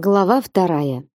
Глава вторая.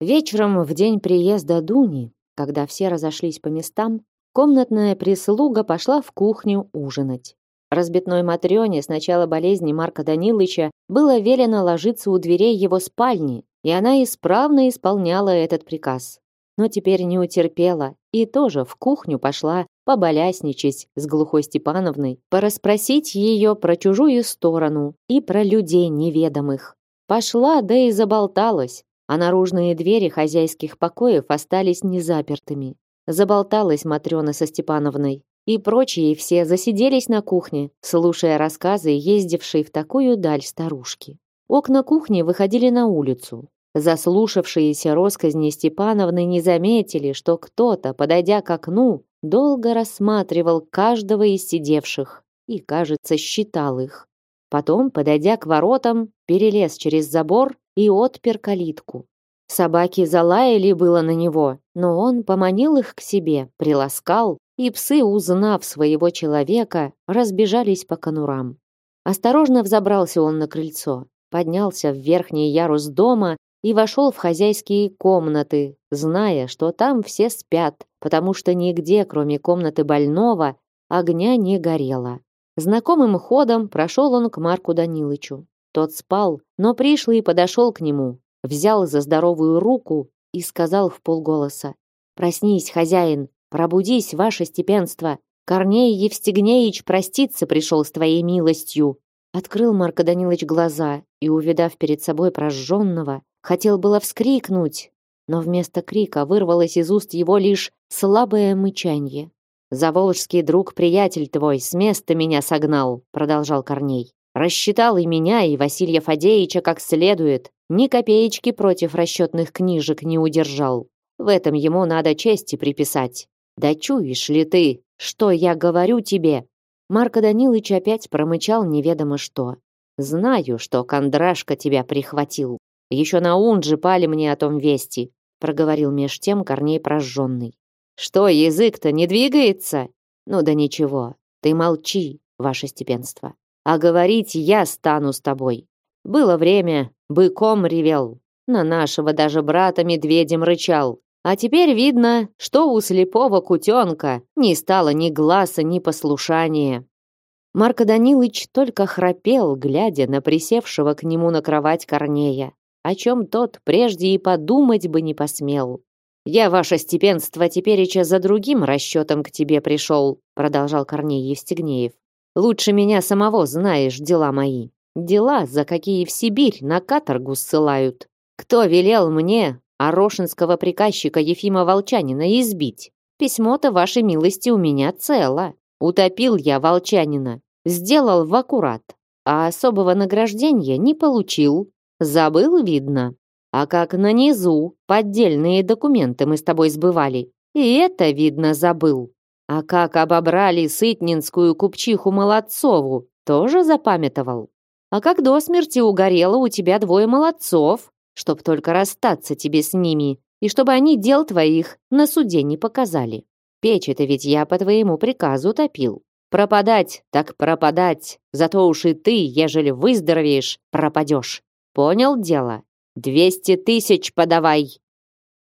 Вечером в день приезда Дуни, когда все разошлись по местам, комнатная прислуга пошла в кухню ужинать. Разбитной Матрёне с начала болезни Марка Данилыча было велено ложиться у дверей его спальни, и она исправно исполняла этот приказ. Но теперь не утерпела и тоже в кухню пошла поболясничать с глухой Степановной, порасспросить ее про чужую сторону и про людей неведомых. Пошла, да и заболталась, а наружные двери хозяйских покоев остались незапертыми. Заболталась Матрёна со Степановной, и прочие все засиделись на кухне, слушая рассказы ездившей в такую даль старушки. Окна кухни выходили на улицу. Заслушавшиеся росказни Степановны не заметили, что кто-то, подойдя к окну, долго рассматривал каждого из сидевших и, кажется, считал их. Потом, подойдя к воротам, перелез через забор и отпер калитку. Собаки залаяли было на него, но он поманил их к себе, приласкал, и псы, узнав своего человека, разбежались по конурам. Осторожно взобрался он на крыльцо, поднялся в верхний ярус дома и вошел в хозяйские комнаты, зная, что там все спят, потому что нигде, кроме комнаты больного, огня не горело. Знакомым ходом прошел он к Марку Данилычу. Тот спал, но пришлый подошел к нему, взял за здоровую руку и сказал в полголоса. «Проснись, хозяин, пробудись, ваше степенство. Корней Евстигнеич проститься пришел с твоей милостью». Открыл Марко Данилович глаза и, увидав перед собой прожженного, хотел было вскрикнуть, но вместо крика вырвалось из уст его лишь слабое мычанье. Заволжский друг-приятель твой с места меня согнал, продолжал Корней. Рассчитал и меня, и Василия Фадеевича как следует. Ни копеечки против расчетных книжек не удержал. В этом ему надо чести приписать. Да чуешь ли ты, что я говорю тебе? Марко Данилович опять промычал неведомо что. Знаю, что Кондрашка тебя прихватил. Еще на ун же пали мне о том вести, проговорил меж тем Корней прожженный. Что, язык-то не двигается? Ну да ничего, ты молчи, ваше степенство. А говорить я стану с тобой. Было время, быком ревел, на нашего даже брата медведем рычал. А теперь видно, что у слепого кутенка не стало ни глаза, ни послушания. Марко Данилыч только храпел, глядя на присевшего к нему на кровать Корнея, о чем тот прежде и подумать бы не посмел. «Я, ваше степенство, тепереча за другим расчетом к тебе пришел», продолжал Корней Евстигнеев. «Лучше меня самого знаешь дела мои. Дела, за какие в Сибирь на каторгу ссылают. Кто велел мне, орошинского приказчика Ефима Волчанина, избить? Письмо-то, вашей милости, у меня цело. Утопил я Волчанина, сделал в аккурат, а особого награждения не получил. Забыл, видно. А как на низу поддельные документы мы с тобой сбывали. И это, видно, забыл. А как обобрали сытнинскую купчиху Молодцову, тоже запамятовал. А как до смерти угорело у тебя двое молодцов, чтоб только расстаться тебе с ними, и чтобы они дел твоих на суде не показали. Печь это ведь я по твоему приказу топил. Пропадать, так пропадать, зато уж и ты, ежели выздоровеешь, пропадешь. Понял дело? Двести тысяч подавай!»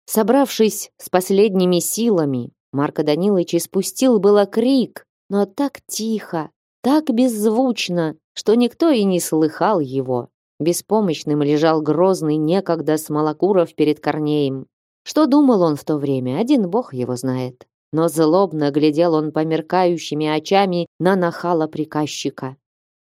Собравшись с последними силами, Марко Данилович испустил было крик, но так тихо, так беззвучно, что никто и не слыхал его. Беспомощным лежал грозный некогда Смолокуров перед Корнеем. Что думал он в то время, один бог его знает. Но злобно глядел он померкающими очами на нахала приказчика.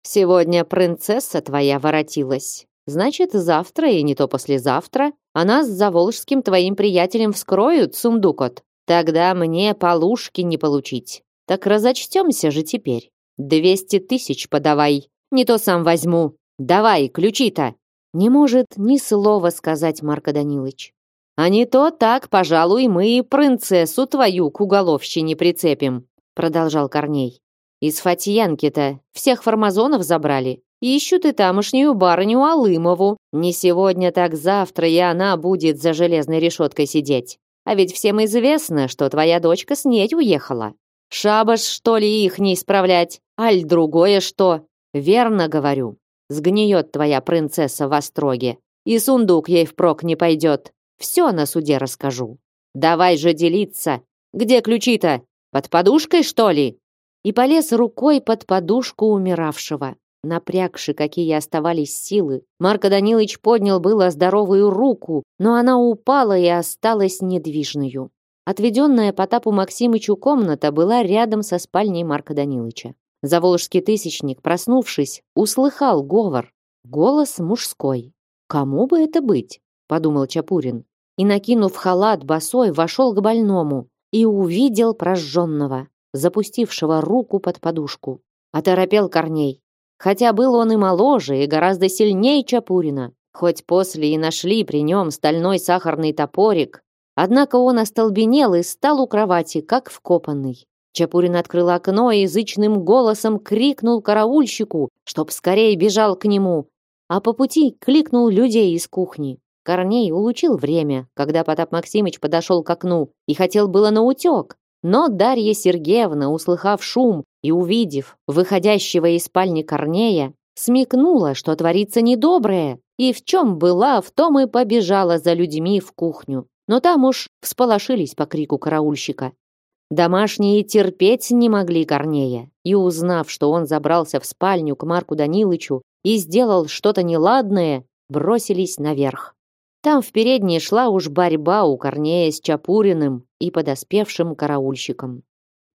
«Сегодня принцесса твоя воротилась. Значит, завтра и не то послезавтра она с заволжским твоим приятелем вскроют сундукот. Тогда мне полушки не получить. Так разочтемся же теперь. Двести тысяч подавай. Не то сам возьму. Давай, ключи-то. Не может ни слова сказать Марко Данилович. А не то так, пожалуй, мы и принцессу твою к уголовщине прицепим, продолжал Корней. Из Фатьянки-то всех фармазонов забрали. Ищут и тамошнюю барыню Алымову. Не сегодня, так завтра и она будет за железной решеткой сидеть. А ведь всем известно, что твоя дочка с ней уехала. Шабаш, что ли, их не исправлять? Аль другое что? Верно говорю. Сгниет твоя принцесса в остроге. и сундук ей впрок не пойдет. Все на суде расскажу. Давай же делиться. Где ключи-то? Под подушкой, что ли?» И полез рукой под подушку умиравшего. Напрягши, какие оставались силы, Марко Данилович поднял было здоровую руку, но она упала и осталась недвижною. Отведенная Потапу Максимычу комната была рядом со спальней Марка Данилыча. Заволжский тысячник, проснувшись, услыхал говор. Голос мужской. «Кому бы это быть?» — подумал Чапурин. И, накинув халат, босой вошел к больному и увидел прожженного, запустившего руку под подушку. Оторопел Корней. Хотя был он и моложе, и гораздо сильнее Чапурина, хоть после и нашли при нем стальной сахарный топорик, однако он остолбенел и стал у кровати, как вкопанный. Чапурин открыл окно и язычным голосом крикнул караульщику, чтоб скорее бежал к нему, а по пути кликнул людей из кухни. Корней улучил время, когда Потап Максимыч подошел к окну и хотел было наутек, но Дарья Сергеевна, услыхав шум и увидев выходящего из спальни Корнея, смекнула, что творится недоброе, и в чем была, в том и побежала за людьми в кухню. Но там уж всполошились по крику караульщика. Домашние терпеть не могли Корнея, и узнав, что он забрался в спальню к Марку Данилычу и сделал что-то неладное, бросились наверх. Там в передней шла уж борьба у Корнея с Чапуриным и подоспевшим караульщиком.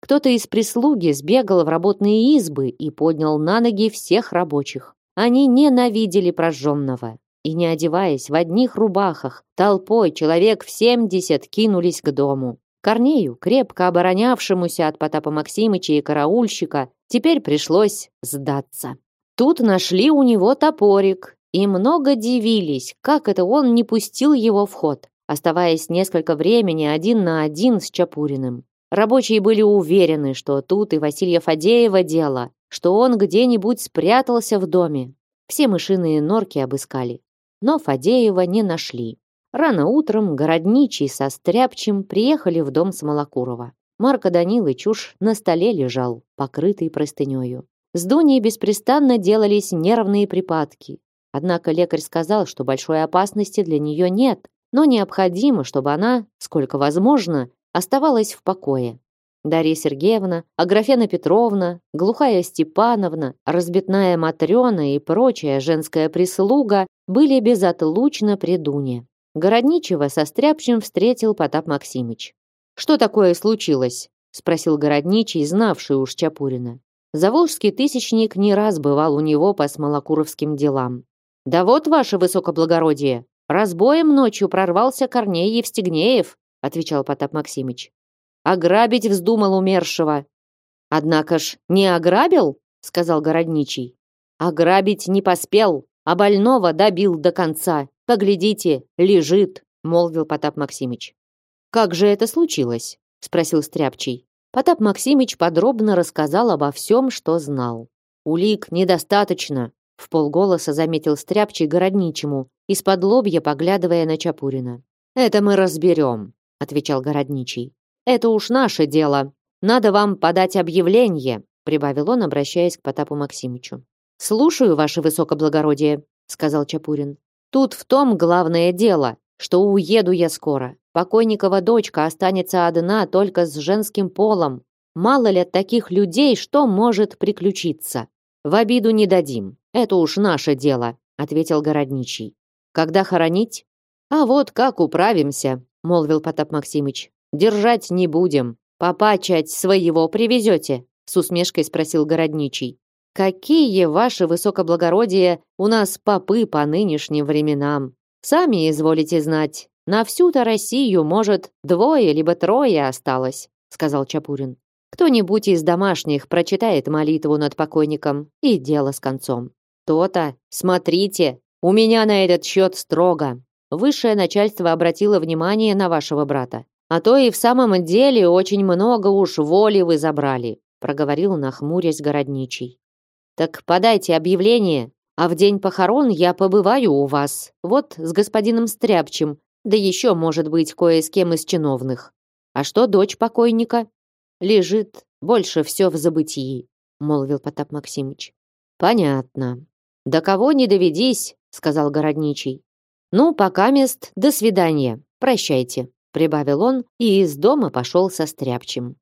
Кто-то из прислуги сбегал в работные избы и поднял на ноги всех рабочих. Они ненавидели прожженного. И не одеваясь в одних рубахах, толпой человек в семьдесят кинулись к дому. Корнею, крепко оборонявшемуся от Потапа Максимыча и караульщика, теперь пришлось сдаться. Тут нашли у него топорик и много дивились, как это он не пустил его в ход, оставаясь несколько времени один на один с Чапуриным. Рабочие были уверены, что тут и Василия Фадеева дело, что он где-нибудь спрятался в доме. Все мышиные норки обыскали, но Фадеева не нашли. Рано утром городничий со Стряпчем приехали в дом Смолокурова. Марко Данилыч уж на столе лежал, покрытый простынею. С Дуней беспрестанно делались нервные припадки, Однако лекарь сказал, что большой опасности для нее нет, но необходимо, чтобы она, сколько возможно, оставалась в покое. Дарья Сергеевна, Аграфена Петровна, Глухая Степановна, Разбитная Матрена и прочая женская прислуга были безотлучно при Дуне. Городничего со стряпчем встретил Потап Максимыч. «Что такое случилось?» — спросил городничий, знавший уж Чапурина. Заволжский тысячник не раз бывал у него по смолокуровским делам. «Да вот, ваше высокоблагородие, разбоем ночью прорвался Корней Евстигнеев», отвечал Потап Максимыч. «Ограбить вздумал умершего». «Однако ж не ограбил?» сказал городничий. «Ограбить не поспел, а больного добил до конца. Поглядите, лежит», молвил Потап Максимыч. «Как же это случилось?» спросил Стряпчий. Потап Максимыч подробно рассказал обо всем, что знал. «Улик недостаточно», в полголоса заметил стряпчий городничему, из-под лобья поглядывая на Чапурина. «Это мы разберем», — отвечал городничий. «Это уж наше дело. Надо вам подать объявление», — прибавил он, обращаясь к Потапу Максимычу. «Слушаю, ваше высокоблагородие», — сказал Чапурин. «Тут в том главное дело, что уеду я скоро. Покойникова дочка останется одна только с женским полом. Мало ли таких людей, что может приключиться. В обиду не дадим. Это уж наше дело, ответил городничий. Когда хоронить? А вот как управимся, молвил Потап Максимыч. Держать не будем. Попачать своего привезете? С усмешкой спросил городничий. Какие ваши высокоблагородие у нас попы по нынешним временам? Сами изволите знать. На всю-то Россию, может, двое либо трое осталось, сказал Чапурин. Кто-нибудь из домашних прочитает молитву над покойником, и дело с концом. То-то, смотрите, у меня на этот счет строго. Высшее начальство обратило внимание на вашего брата. А то и в самом деле очень много уж воли вы забрали, проговорил нахмурясь городничий. Так подайте объявление, а в день похорон я побываю у вас. Вот с господином Стряпчем, да еще, может быть, кое с кем из чиновных. А что дочь покойника? лежит больше все в забытии, молвил Потап Максимыч. Понятно. До кого не доведись, сказал городничий. Ну, пока мест, до свидания. Прощайте, прибавил он и из дома пошел со стряпчим.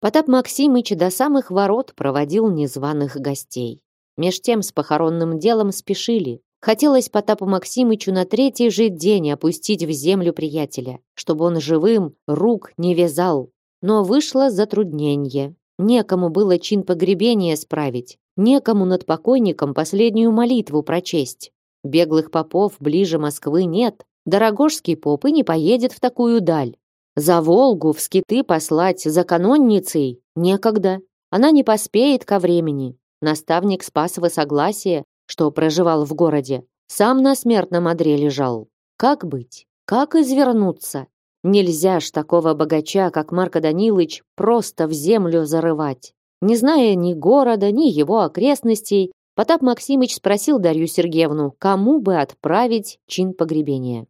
Потап Максимыч до самых ворот проводил незваных гостей. Меж тем с похоронным делом спешили. Хотелось Потапу Максимычу на третий же день опустить в землю приятеля, чтобы он живым рук не вязал. Но вышло затруднение. Некому было чин погребения справить, некому над покойником последнюю молитву прочесть. Беглых попов ближе Москвы нет, Дорогожский поп и не поедет в такую даль. За Волгу в скиты послать за канонницей некогда. Она не поспеет ко времени. Наставник Спасова Согласия, что проживал в городе, сам на смертном одре лежал. Как быть? Как извернуться? Нельзя ж такого богача, как Марко Данилович, просто в землю зарывать. Не зная ни города, ни его окрестностей, Потап Максимыч спросил Дарью Сергеевну, кому бы отправить чин погребения.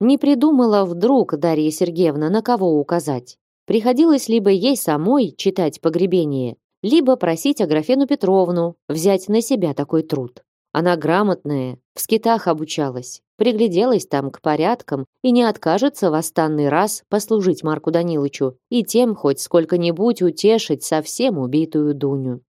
Не придумала вдруг Дарья Сергеевна, на кого указать. Приходилось либо ей самой читать погребение, либо просить Аграфену Петровну взять на себя такой труд. Она грамотная, в скитах обучалась, пригляделась там к порядкам и не откажется в останный раз послужить Марку Данилычу и тем хоть сколько-нибудь утешить совсем убитую Дуню.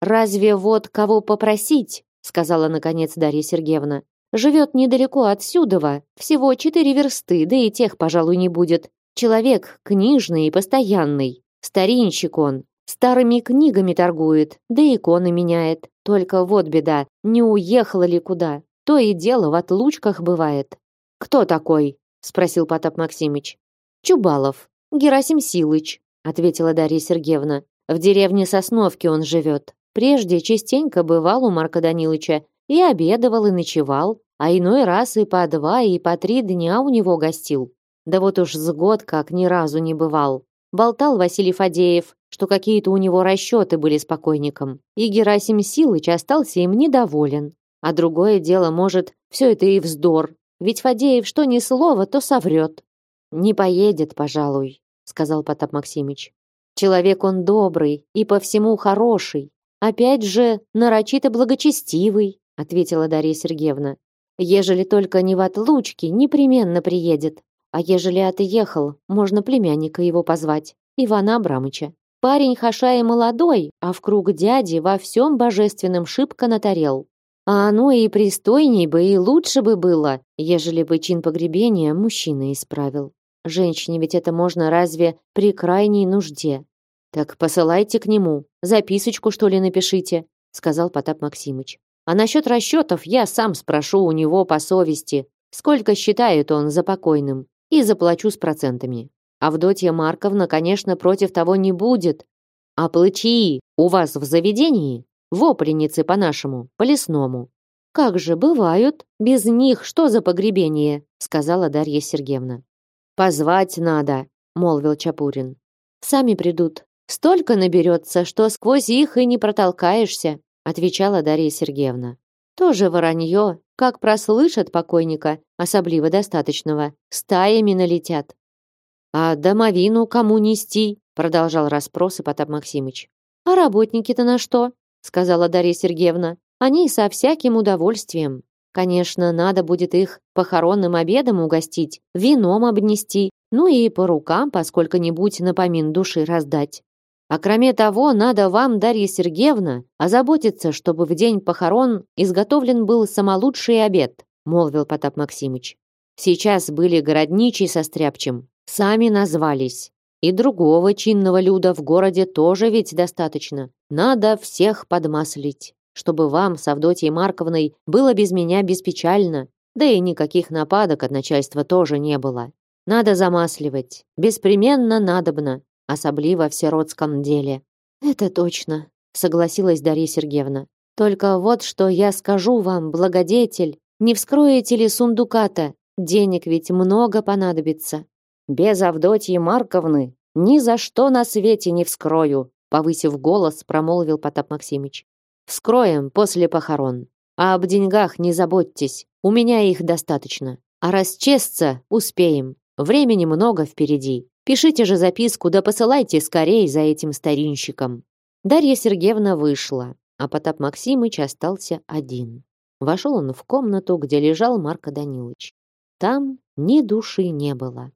«Разве вот кого попросить?» сказала наконец Дарья Сергеевна. Живет недалеко отсюда, всего четыре версты, да и тех, пожалуй, не будет. Человек книжный и постоянный. Старинщик он. Старыми книгами торгует, да иконы меняет. Только вот беда, не уехала ли куда. То и дело в отлучках бывает. «Кто такой?» — спросил Потап Максимыч. «Чубалов. Герасим Силыч», — ответила Дарья Сергеевна. «В деревне Сосновки он живет. Прежде частенько бывал у Марка Данилыча и обедовал, и ночевал, а иной раз и по два, и по три дня у него гостил. Да вот уж с год как ни разу не бывал. Болтал Василий Фадеев, что какие-то у него расчеты были с покойником. И Герасим Силыч остался им недоволен. А другое дело, может, все это и вздор. Ведь Фадеев что ни слова, то соврет. «Не поедет, пожалуй», — сказал Потап Максимыч. «Человек он добрый и по всему хороший. Опять же, нарочито благочестивый ответила Дарья Сергеевна. Ежели только не в отлучке, непременно приедет. А ежели отъехал, можно племянника его позвать, Ивана Абрамыча. Парень хаша и молодой, а в круг дяди во всем божественном шибко натарел. А оно и пристойней бы, и лучше бы было, ежели бы чин погребения мужчина исправил. Женщине ведь это можно разве при крайней нужде. Так посылайте к нему, записочку что ли напишите, сказал Потап Максимыч. А насчет расчетов я сам спрошу у него по совести, сколько считает он за покойным, и заплачу с процентами. Авдотья Марковна, конечно, против того не будет. А плачи у вас в заведении? Вопленицы по-нашему, по-лесному. Как же бывают? Без них что за погребение? сказала Дарья Сергеевна. Позвать надо, молвил Чапурин. Сами придут. Столько наберется, что сквозь их и не протолкаешься отвечала Дарья Сергеевна. Тоже воронье, как прослышат покойника, особливо достаточного, стаями налетят. А домовину кому нести? продолжал расспросы Потап Максимыч. А работники-то на что? Сказала Дарья Сергеевна. Они со всяким удовольствием. Конечно, надо будет их похоронным обедом угостить, вином обнести, ну и по рукам поскольку-нибудь напомин души раздать. А кроме того, надо вам, Дарья Сергеевна, озаботиться, чтобы в день похорон изготовлен был самолучший обед, молвил Потап Максимыч. Сейчас были городничий со стряпчем, сами назвались. И другого чинного люда в городе тоже ведь достаточно. Надо всех подмаслить, чтобы вам с Авдотьей Марковной было без меня беспечально, да и никаких нападок от начальства тоже не было. Надо замасливать, беспременно надобно, особливо в сиротском деле. Это точно, согласилась Дарья Сергеевна. Только вот что я скажу вам, благодетель, не вскроете ли сундуката? Денег ведь много понадобится. Без Авдотьи Марковны ни за что на свете не вскрою, повысив голос, промолвил Потап Максимыч. Вскроем после похорон. А об деньгах не заботьтесь, у меня их достаточно. А расчесться успеем. Времени много впереди. Пишите же записку, да посылайте скорей за этим старинщиком. Дарья Сергеевна вышла, а Потап Максимыч остался один. Вошел он в комнату, где лежал Марко Данилович. там ни души не было.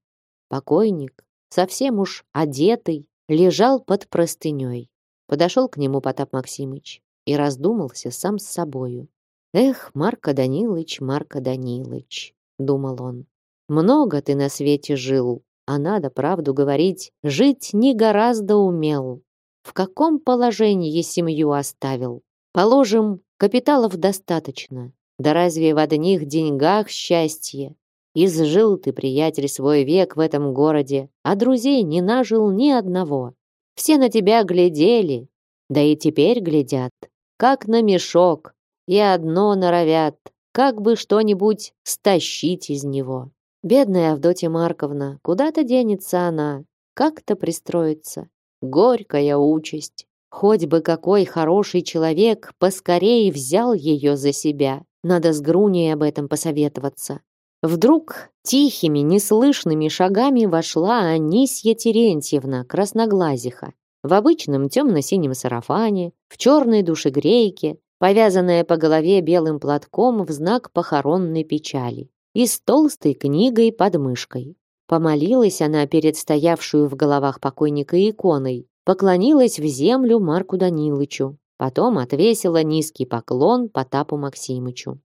Покойник, совсем уж одетый, лежал под простыней. Подошел к нему Потап Максимыч и раздумался сам с собою. «Эх, Марко Данилыч, Марко Данилыч», — думал он, — «много ты на свете жил, а надо правду говорить, жить не гораздо умел. В каком положении семью оставил? Положим, капиталов достаточно. Да разве в одних деньгах счастье? Изжил ты, приятель, свой век в этом городе, а друзей не нажил ни одного. Все на тебя глядели, да и теперь глядят, как на мешок, и одно норовят, как бы что-нибудь стащить из него. Бедная Авдотья Марковна, куда-то денется она, как-то пристроится. Горькая участь. Хоть бы какой хороший человек поскорее взял ее за себя. Надо с Груней об этом посоветоваться. Вдруг тихими, неслышными шагами вошла Анисья Терентьевна, красноглазиха, в обычном темно-синем сарафане, в черной душегрейке, повязанная по голове белым платком в знак похоронной печали, и с толстой книгой под мышкой. Помолилась она перед стоявшую в головах покойника иконой, поклонилась в землю Марку Данилычу, потом отвесила низкий поклон Потапу Максимычу.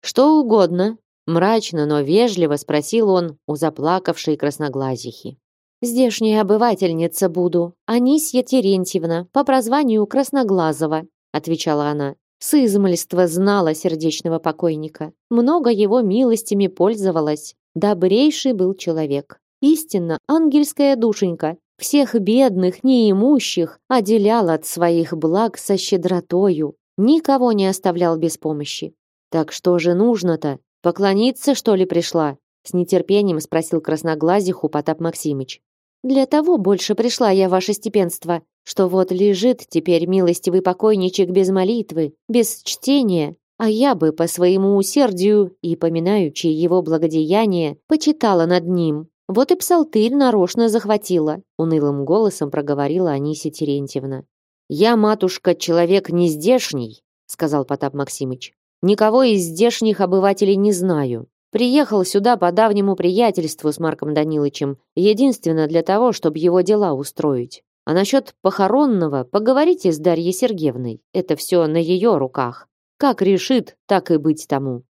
«Что угодно», Мрачно, но вежливо спросил он у заплакавшей красноглазихи. «Здешняя обывательница буду, Анисья Терентьевна, по прозванию Красноглазова», отвечала она. С измольства знала сердечного покойника. Много его милостями пользовалась. Добрейший был человек. Истинно, ангельская душенька. Всех бедных, неимущих отделял от своих благ со щедротою. Никого не оставлял без помощи. Так что же нужно-то? «Поклониться, что ли, пришла?» С нетерпением спросил красноглазиху Потап Максимыч. «Для того больше пришла я, ваше степенство, что вот лежит теперь милостивый покойничек без молитвы, без чтения, а я бы по своему усердию и поминаючи его благодеяние почитала над ним. Вот и псалтырь нарочно захватила», унылым голосом проговорила Анисия Терентьевна. «Я, матушка, человек не здешний», сказал Потап Максимыч. Никого из здешних обывателей не знаю. Приехал сюда по давнему приятельству с Марком Данилычем, единственно для того, чтобы его дела устроить. А насчет похоронного поговорите с Дарьей Сергеевной. Это все на ее руках. Как решит, так и быть тому.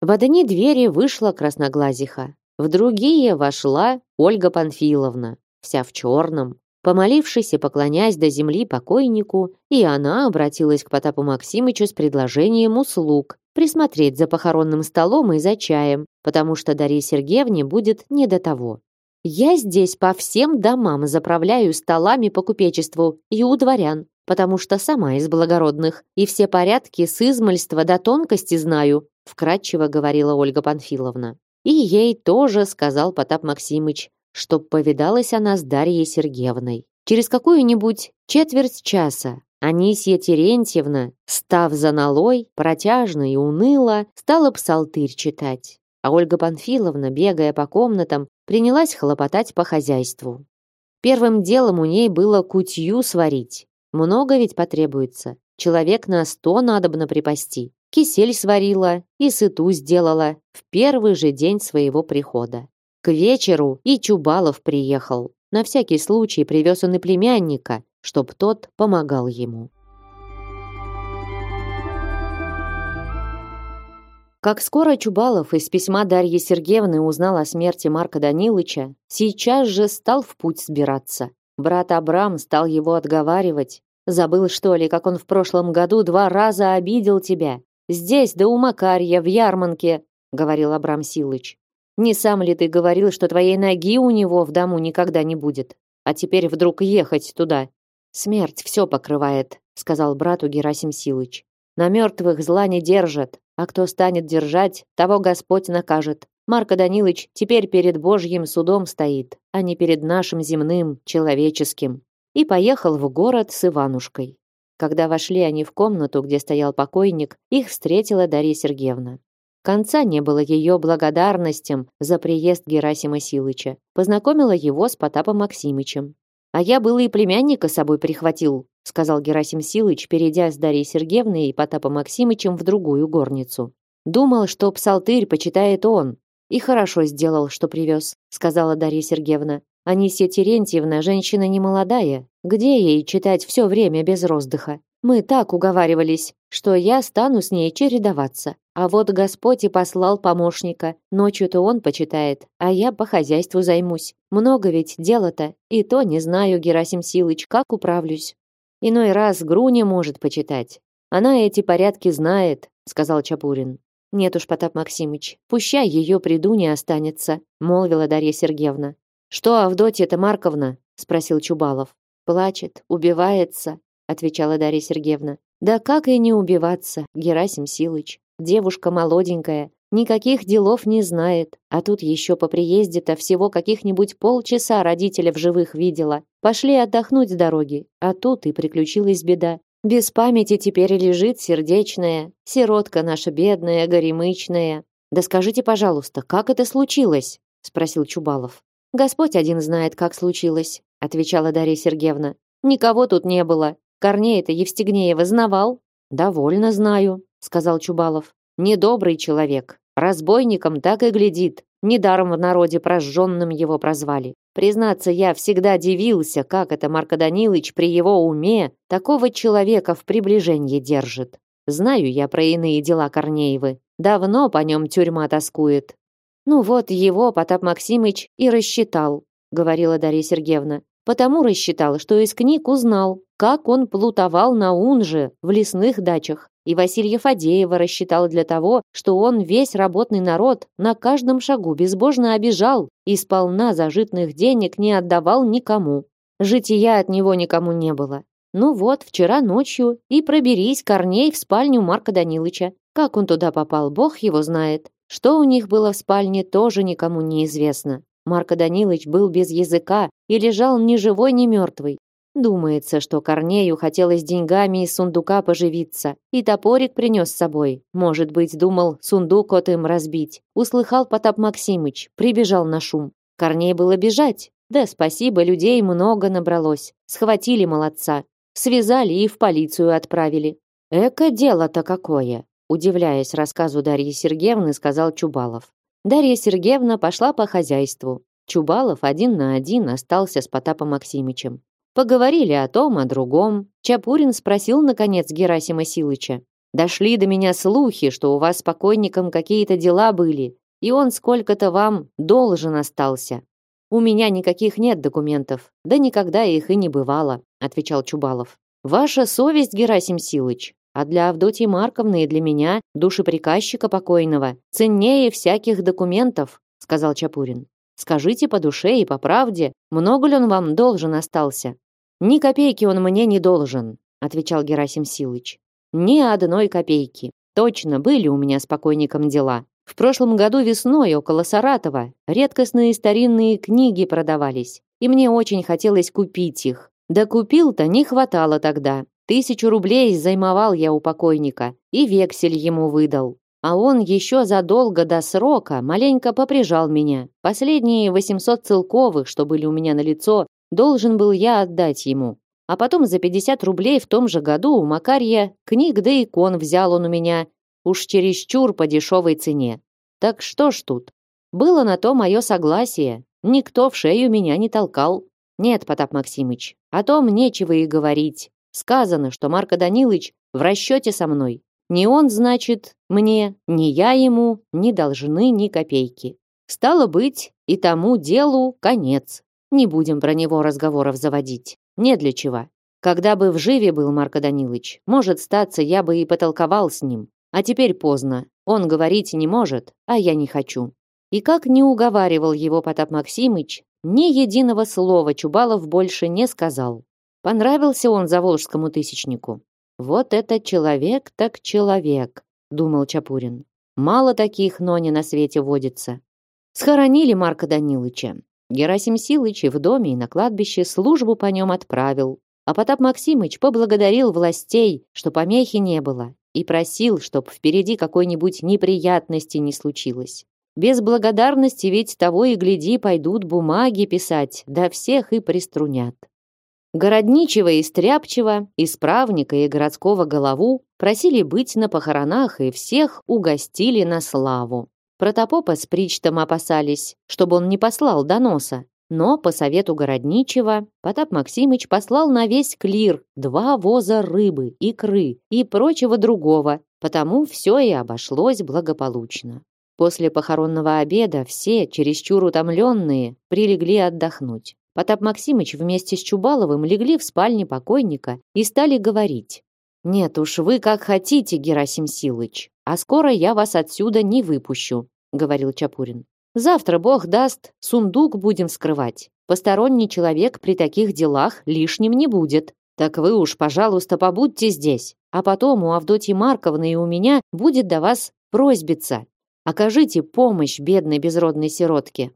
В одни двери вышла красноглазиха. В другие вошла Ольга Панфиловна, вся в черном. Помолившись и поклоняясь до земли покойнику, и она обратилась к Потапу Максимычу с предложением услуг присмотреть за похоронным столом и за чаем, потому что Дарье Сергеевне будет не до того. «Я здесь по всем домам заправляю столами по купечеству и у дворян, потому что сама из благородных, и все порядки с измольства до тонкости знаю», вкратчиво говорила Ольга Панфиловна. И ей тоже сказал Потап Максимыч, чтоб повидалась она с Дарьей Сергеевной. Через какую-нибудь четверть часа Анисья Терентьевна, став за налой, протяжно и уныло, стала псалтырь читать. А Ольга Панфиловна, бегая по комнатам, принялась хлопотать по хозяйству. Первым делом у ней было кутью сварить. Много ведь потребуется. Человек на сто надобно припасти. Кисель сварила и сыту сделала в первый же день своего прихода. К вечеру и Чубалов приехал. На всякий случай привез он и племянника, чтоб тот помогал ему. Как скоро Чубалов из письма Дарьи Сергеевны узнал о смерти Марка Данилыча, сейчас же стал в путь сбираться. Брат Абрам стал его отговаривать. Забыл, что ли, как он в прошлом году два раза обидел тебя? Здесь, да у Макарья, в Ярманке, говорил Абрам Силыч. Не сам ли ты говорил, что твоей ноги у него в дому никогда не будет? А теперь вдруг ехать туда? Смерть все покрывает, сказал брату Герасим Силыч. На мертвых зла не держат, а кто станет держать, того Господь накажет. Марко Данилович теперь перед Божьим судом стоит, а не перед нашим земным, человеческим. И поехал в город с Иванушкой. Когда вошли они в комнату, где стоял покойник, их встретила Дарья Сергеевна. Конца не было ее благодарностям за приезд Герасима Силыча. Познакомила его с Потапом Максимычем. «А я было и племянника с собой прихватил», сказал Герасим Силыч, перейдя с Дарьей Сергеевной и Потапом Максимычем в другую горницу. Думал, что псалтырь почитает он. И хорошо сделал, что привез, сказала Дарья Сергеевна. Анисия Терентьевна женщина не молодая, где ей читать все время без роздыха? Мы так уговаривались, что я стану с ней чередоваться. А вот Господь и послал помощника. Ночью-то он почитает, а я по хозяйству займусь. Много ведь дела-то, и то не знаю, Герасим Силыч, как управлюсь. Иной раз Груня может почитать. Она эти порядки знает, сказал Чапурин. Нет уж, Потап Максимыч, пущай ее при Дуне останется, молвила Дарья Сергеевна. Что Авдотья-то Марковна? спросил Чубалов. Плачет, убивается, отвечала Дарья Сергеевна. Да как и не убиваться, Герасим Силыч. Девушка молоденькая, никаких делов не знает, а тут еще по приезде-то всего каких-нибудь полчаса родителя в живых видела. Пошли отдохнуть с дороги, а тут и приключилась беда. Без памяти теперь лежит сердечная, сиротка наша бедная, горемычная. Да скажите, пожалуйста, как это случилось? спросил Чубалов. Господь один знает, как случилось, отвечала Дарья Сергеевна. Никого тут не было. Корнея-то Евстигнеева знавал? Довольно знаю, сказал Чубалов. Недобрый человек. Разбойником так и глядит. Недаром в народе прожженным его прозвали. Признаться, я всегда дивился, как это Марко Данилович при его уме такого человека в приближении держит. Знаю я про иные дела Корнеевы. Давно по нем тюрьма тоскует. Ну вот его Потап Максимыч и рассчитал, говорила Дарья Сергеевна. Потому рассчитал, что из книг узнал, как он плутовал на Унже в лесных дачах. И Василия Фадеева рассчитал для того, что он весь работный народ на каждом шагу безбожно обижал и сполна зажитных денег не отдавал никому. Жития от него никому не было. Ну вот, вчера ночью и проберись Корней в спальню Марка Данилыча. Как он туда попал, бог его знает. Что у них было в спальне, тоже никому не известно. Марко Данилович был без языка и лежал ни живой, ни мертвый. Думается, что Корнею хотелось деньгами из сундука поживиться, и топорик принес с собой. Может быть, думал сундук от им разбить. Услыхал Потап Максимыч, прибежал на шум. Корней было бежать. Да, спасибо, людей много набралось. Схватили молодца. Связали и в полицию отправили. Эко дело-то какое, удивляясь рассказу Дарьи Сергеевны, сказал Чубалов. Дарья Сергеевна пошла по хозяйству. Чубалов один на один остался с Потапом Максимычем. Поговорили о том, о другом. Чапурин спросил, наконец, Герасима Силыча. «Дошли до меня слухи, что у вас с покойником какие-то дела были, и он сколько-то вам должен остался». «У меня никаких нет документов, да никогда их и не бывало», отвечал Чубалов. «Ваша совесть, Герасим Силыч, а для Авдотьи Марковны и для меня, душеприказчика покойного, ценнее всяких документов, сказал Чапурин. Скажите по душе и по правде, много ли он вам должен остался? Ни копейки он мне не должен, отвечал Герасим Силыч. Ни одной копейки. Точно были у меня с покойником дела. В прошлом году весной около Саратова редкостные старинные книги продавались, и мне очень хотелось купить их. Да купил-то не хватало тогда. Тысячу рублей займовал я у покойника и вексель ему выдал. А он еще задолго до срока маленько поприжал меня. Последние 800 целковых, что были у меня на лицо, должен был я отдать ему. А потом за 50 рублей в том же году у Макарья книг да икон взял он у меня, уж чересчур по дешевой цене. Так что ж тут? Было на то мое согласие. Никто в шею меня не толкал. Нет, Потап Максимыч, о том нечего и говорить. Сказано, что Марко Данилович в расчете со мной. Не он, значит, мне, ни я ему не должны ни копейки. Стало быть, и тому делу конец. Не будем про него разговоров заводить. Не для чего. Когда бы в живе был Марко Данилович, может статься, я бы и потолковал с ним. А теперь поздно. Он говорить не может, а я не хочу. И как не уговаривал его Потап Максимыч, ни единого слова Чубалов больше не сказал. Понравился он заволжскому тысячнику. Вот это человек так человек, думал Чапурин. Мало таких, но не на свете водится. Схоронили Марка Данилыча. Герасим Силыч и в доме, и на кладбище службу по нем отправил. А Потап Максимыч поблагодарил властей, что помехи не было, и просил, чтоб впереди какой-нибудь неприятности не случилось. Без благодарности ведь того и гляди пойдут бумаги писать, да всех и приструнят. Городничего и стряпчего, исправника и городского голову просили быть на похоронах и всех угостили на славу. Протопопа с Причтом опасались, чтобы он не послал доноса. Но по совету Городничего Потап Максимыч послал на весь клир два воза рыбы, икры и прочего другого, потому все и обошлось благополучно. После похоронного обеда все, чересчур утомленные, прилегли отдохнуть. Потап Максимыч вместе с Чубаловым легли в спальне покойника и стали говорить. «Нет уж, вы как хотите, Герасим Силыч, а скоро я вас отсюда не выпущу», — говорил Чапурин. «Завтра, Бог даст, сундук будем вскрывать. Посторонний человек при таких делах лишним не будет. Так вы уж, пожалуйста, побудьте здесь, а потом у Авдотьи Марковны и у меня будет до вас просьбиться. Окажите помощь бедной безродной сиротке».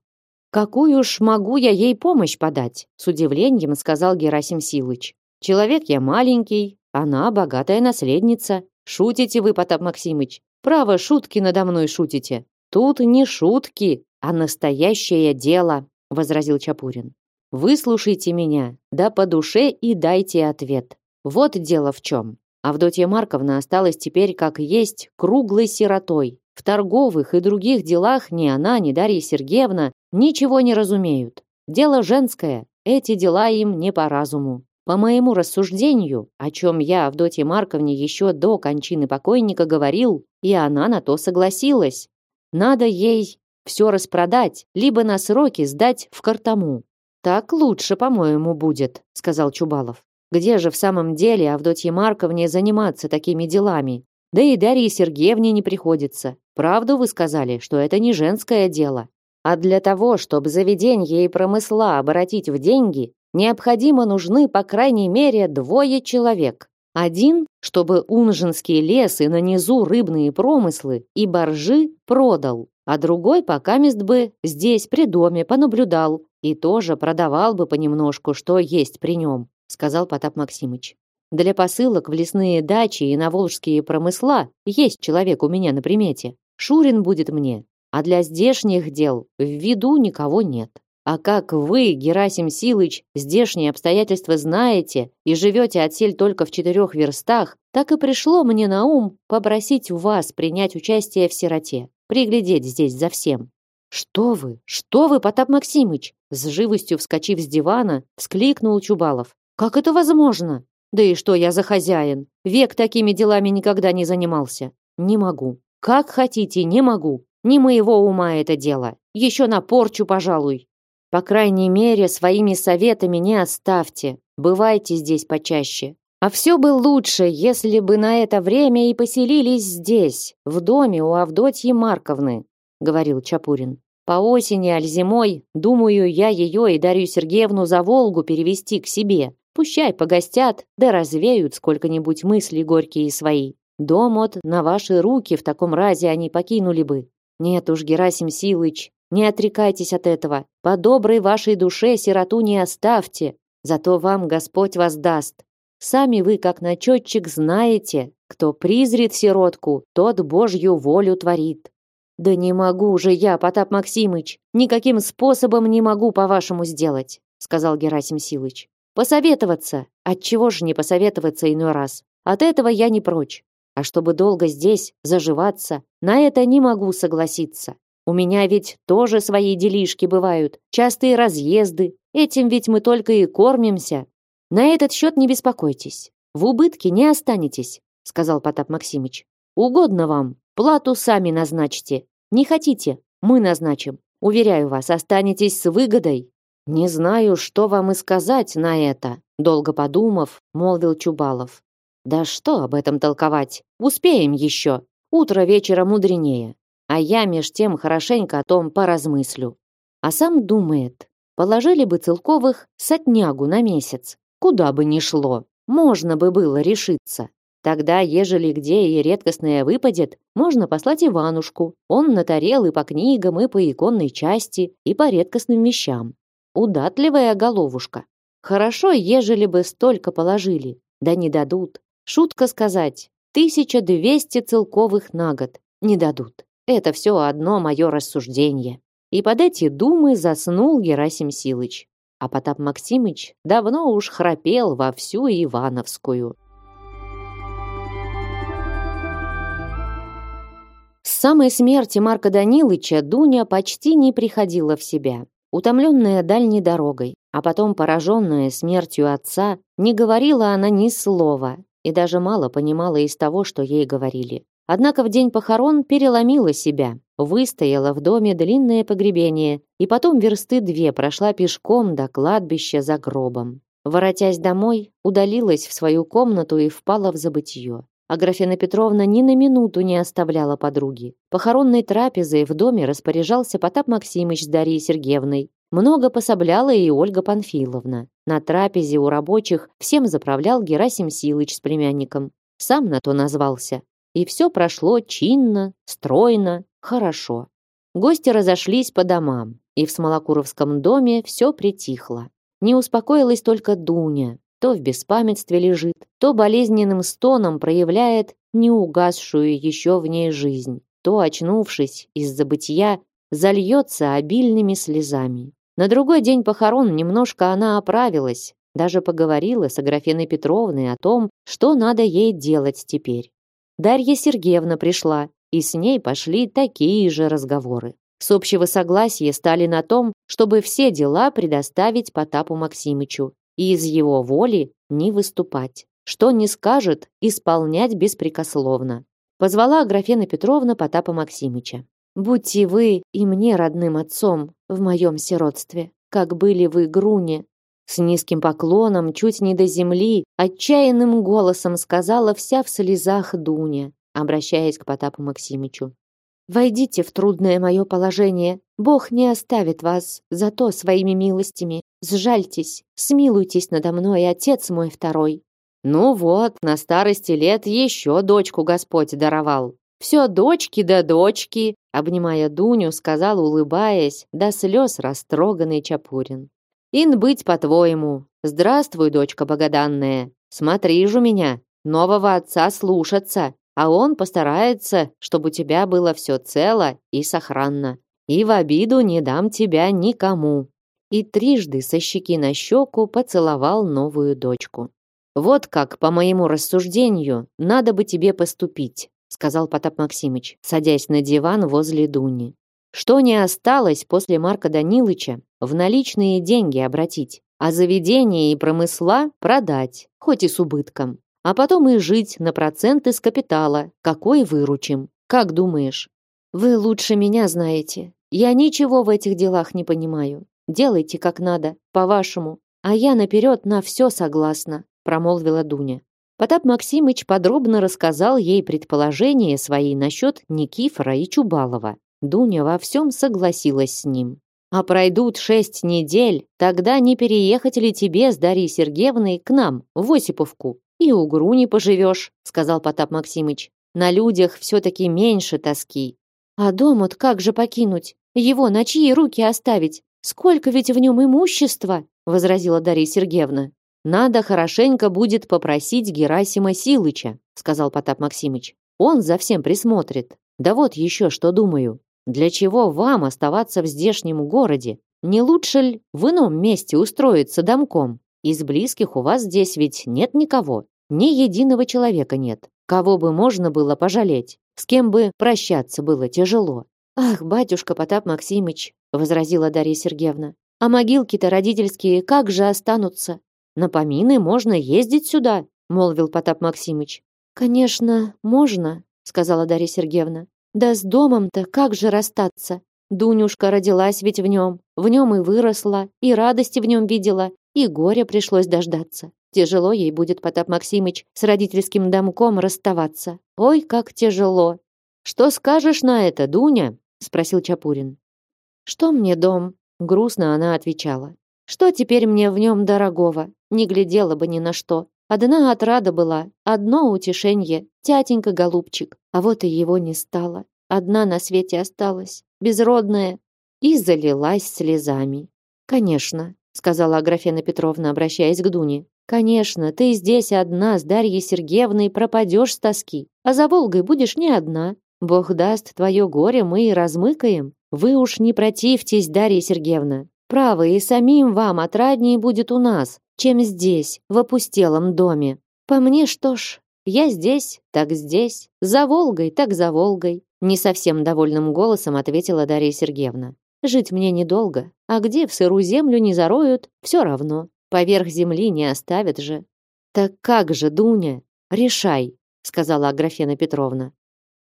«Какую уж могу я ей помощь подать?» с удивлением сказал Герасим Силыч. «Человек я маленький, она богатая наследница. Шутите вы, Потап Максимыч? Право, шутки надо мной шутите. Тут не шутки, а настоящее дело, возразил Чапурин. Выслушайте меня, да по душе и дайте ответ. Вот дело в чем. Авдотья Марковна осталась теперь как есть круглой сиротой. В торговых и других делах ни она, ни Дарья Сергеевна ничего не разумеют. Дело женское, эти дела им не по разуму. По моему рассуждению, о чем я Авдотье Марковне еще до кончины покойника говорил, и она на то согласилась. Надо ей все распродать, либо на сроки сдать в картаму. Так лучше, по-моему, будет, сказал Чубалов. Где же в самом деле Авдотье Марковне заниматься такими делами? Да и Дарье Сергеевне не приходится. Правду вы сказали, что это не женское дело. А для того, чтобы заведение и промысла обратить в деньги, необходимо нужны по крайней мере двое человек. Один, чтобы Унжинский лес и на низу рыбные промыслы и боржи продал, а другой пока мест бы здесь при доме понаблюдал и тоже продавал бы понемножку, что есть при нем, сказал Потап Максимыч. Для посылок в лесные дачи и на волжские промысла есть человек у меня на примете. Шурин будет мне, а для здешних дел в виду никого нет. А как вы, Герасим Силыч, здешние обстоятельства знаете и живете отсель только в четырех верстах, так и пришло мне на ум попросить вас принять участие в сироте, приглядеть здесь за всем. Что вы? Что вы, Потап Максимыч? С живостью вскочив с дивана, вскликнул Чубалов. Как это возможно? Да и что я за хозяин? Век такими делами никогда не занимался. Не могу. Как хотите, не могу. Не моего ума это дело. Еще на порчу, пожалуй. По крайней мере, своими советами не оставьте. Бывайте здесь почаще. А все бы лучше, если бы на это время и поселились здесь, в доме у Авдотьи Марковны, говорил Чапурин. По осени, аль зимой, думаю, я ее и Дарью Сергеевну за Волгу перевести к себе. Пущай погостят, да развеют сколько-нибудь мысли горькие свои. Дом от на ваши руки в таком разе они покинули бы. Нет уж, Герасим Силыч, не отрекайтесь от этого. По доброй вашей душе сироту не оставьте. Зато вам Господь воздаст. Сами вы, как начетчик, знаете, кто призрит сиротку, тот Божью волю творит. Да не могу же я, Потап Максимыч, никаким способом не могу по-вашему сделать, сказал Герасим Силыч. Посоветоваться. От чего же не посоветоваться иной раз? От этого я не прочь. А чтобы долго здесь заживаться, на это не могу согласиться. У меня ведь тоже свои делишки бывают, частые разъезды. Этим ведь мы только и кормимся. На этот счет не беспокойтесь. В убытке не останетесь, сказал Потап Максимыч. Угодно вам, плату сами назначьте. Не хотите, мы назначим. Уверяю вас, останетесь с выгодой. Не знаю, что вам и сказать на это, долго подумав, молвил Чубалов. Да что об этом толковать? Успеем еще. Утро вечера мудренее а я меж тем хорошенько о том поразмыслю. А сам думает, положили бы Целковых сотнягу на месяц, куда бы ни шло, можно бы было решиться. Тогда, ежели где и редкостное выпадет, можно послать Иванушку. Он натарел и по книгам, и по иконной части, и по редкостным вещам. Удатливая головушка. Хорошо, ежели бы столько положили. Да не дадут. Шутка сказать. Тысяча двести целковых на год. Не дадут. Это все одно мое рассуждение. И под эти думы заснул Герасим Силыч. А Потап Максимыч давно уж храпел во всю Ивановскую. самой смерти Марка Данилыча Дуня почти не приходила в себя. Утомленная дальней дорогой, а потом пораженная смертью отца, не говорила она ни слова и даже мало понимала из того, что ей говорили. Однако в день похорон переломила себя, выстояла в доме длинное погребение и потом версты две прошла пешком до кладбища за гробом. Воротясь домой, удалилась в свою комнату и впала в забытье. А Графина Петровна ни на минуту не оставляла подруги. Похоронной трапезой в доме распоряжался Потап Максимыч с Дарьей Сергеевной. Много пособляла и Ольга Панфиловна. На трапезе у рабочих всем заправлял Герасим Силыч с племянником. Сам на то назвался и все прошло чинно, стройно, хорошо. Гости разошлись по домам, и в Смолокуровском доме все притихло. Не успокоилась только Дуня, то в беспамятстве лежит, то болезненным стоном проявляет неугасшую еще в ней жизнь, то, очнувшись из забытия, зальется обильными слезами. На другой день похорон немножко она оправилась, даже поговорила с Аграфеной Петровной о том, что надо ей делать теперь. Дарья Сергеевна пришла, и с ней пошли такие же разговоры. С общего согласия стали на том, чтобы все дела предоставить Потапу Максимычу и из его воли не выступать. Что не скажет, исполнять беспрекословно. Позвала Аграфена Петровна Потапа Максимыча. «Будьте вы и мне родным отцом в моем сиротстве, как были вы Груне, с низким поклоном, чуть не до земли, отчаянным голосом сказала вся в слезах Дуня, обращаясь к Потапу Максимычу. «Войдите в трудное мое положение. Бог не оставит вас, зато своими милостями. Сжальтесь, смилуйтесь надо мной, отец мой второй». «Ну вот, на старости лет еще дочку Господь даровал. Все дочки да дочки», обнимая Дуню, сказал, улыбаясь, до слез растроганный Чапурин. Ин быть по-твоему. Здравствуй, дочка богоданная. Смотри ж у меня, нового отца слушаться, а он постарается, чтобы у тебя было все цело и сохранно. И в обиду не дам тебя никому». И трижды со щеки на щеку поцеловал новую дочку. «Вот как, по моему рассуждению, надо бы тебе поступить», сказал Потап Максимыч, садясь на диван возле Дуни. Что не осталось после Марка Данилыча, в наличные деньги обратить, а заведения и промысла продать, хоть и с убытком. А потом и жить на проценты с капитала, какой выручим. Как думаешь? Вы лучше меня знаете. Я ничего в этих делах не понимаю. Делайте как надо, по-вашему. А я наперед на все согласна, промолвила Дуня. Потап Максимыч подробно рассказал ей предположения свои насчет Никифора и Чубалова. Дуня во всем согласилась с ним. А пройдут шесть недель, тогда не переехать ли тебе с Дарьей Сергеевной к нам, в Осиповку? И у Груни поживешь, сказал Потап Максимыч. На людях все-таки меньше тоски. А дом-то как же покинуть? Его на чьи руки оставить? Сколько ведь в нем имущества? возразила Дарья Сергеевна. Надо хорошенько будет попросить Герасима Силыча, сказал Потап Максимыч. Он за всем присмотрит. Да вот еще что думаю. Для чего вам оставаться в здешнем городе? Не лучше ли в ином месте устроиться домком? Из близких у вас здесь ведь нет никого. Ни единого человека нет. Кого бы можно было пожалеть? С кем бы прощаться было тяжело? Ах, батюшка Потап Максимыч, возразила Дарья Сергеевна. А могилки-то родительские как же останутся? На помины можно ездить сюда, молвил Потап Максимыч. Конечно, можно, сказала Дарья Сергеевна. Да с домом-то как же расстаться? Дунюшка родилась ведь в нем, в нем и выросла, и радости в нем видела, и горя пришлось дождаться. Тяжело ей будет, Потап Максимыч, с родительским домком расставаться. Ой, как тяжело. Что скажешь на это, Дуня? спросил Чапурин. Что мне дом? грустно она отвечала. Что теперь мне в нем дорогого? Не глядела бы ни на что. Одна отрада была, одно утешение, тятенька голубчик, а вот и его не стало. Одна на свете осталась, безродная, и залилась слезами. «Конечно», — сказала Аграфена Петровна, обращаясь к Дуне. «Конечно, ты здесь одна с Дарьей Сергеевной пропадешь с тоски, а за Волгой будешь не одна. Бог даст, твое горе мы и размыкаем. Вы уж не противьтесь, Дарья Сергеевна. Право, и самим вам отраднее будет у нас, чем здесь, в опустелом доме. По мне что ж, я здесь, так здесь, за Волгой, так за Волгой. не совсем довольным голосом ответила Дарья Сергеевна. Жить мне недолго, а где в сырую землю не зароют, все равно. Поверх земли не оставят же. Так как же, Дуня, решай, сказала Аграфена Петровна.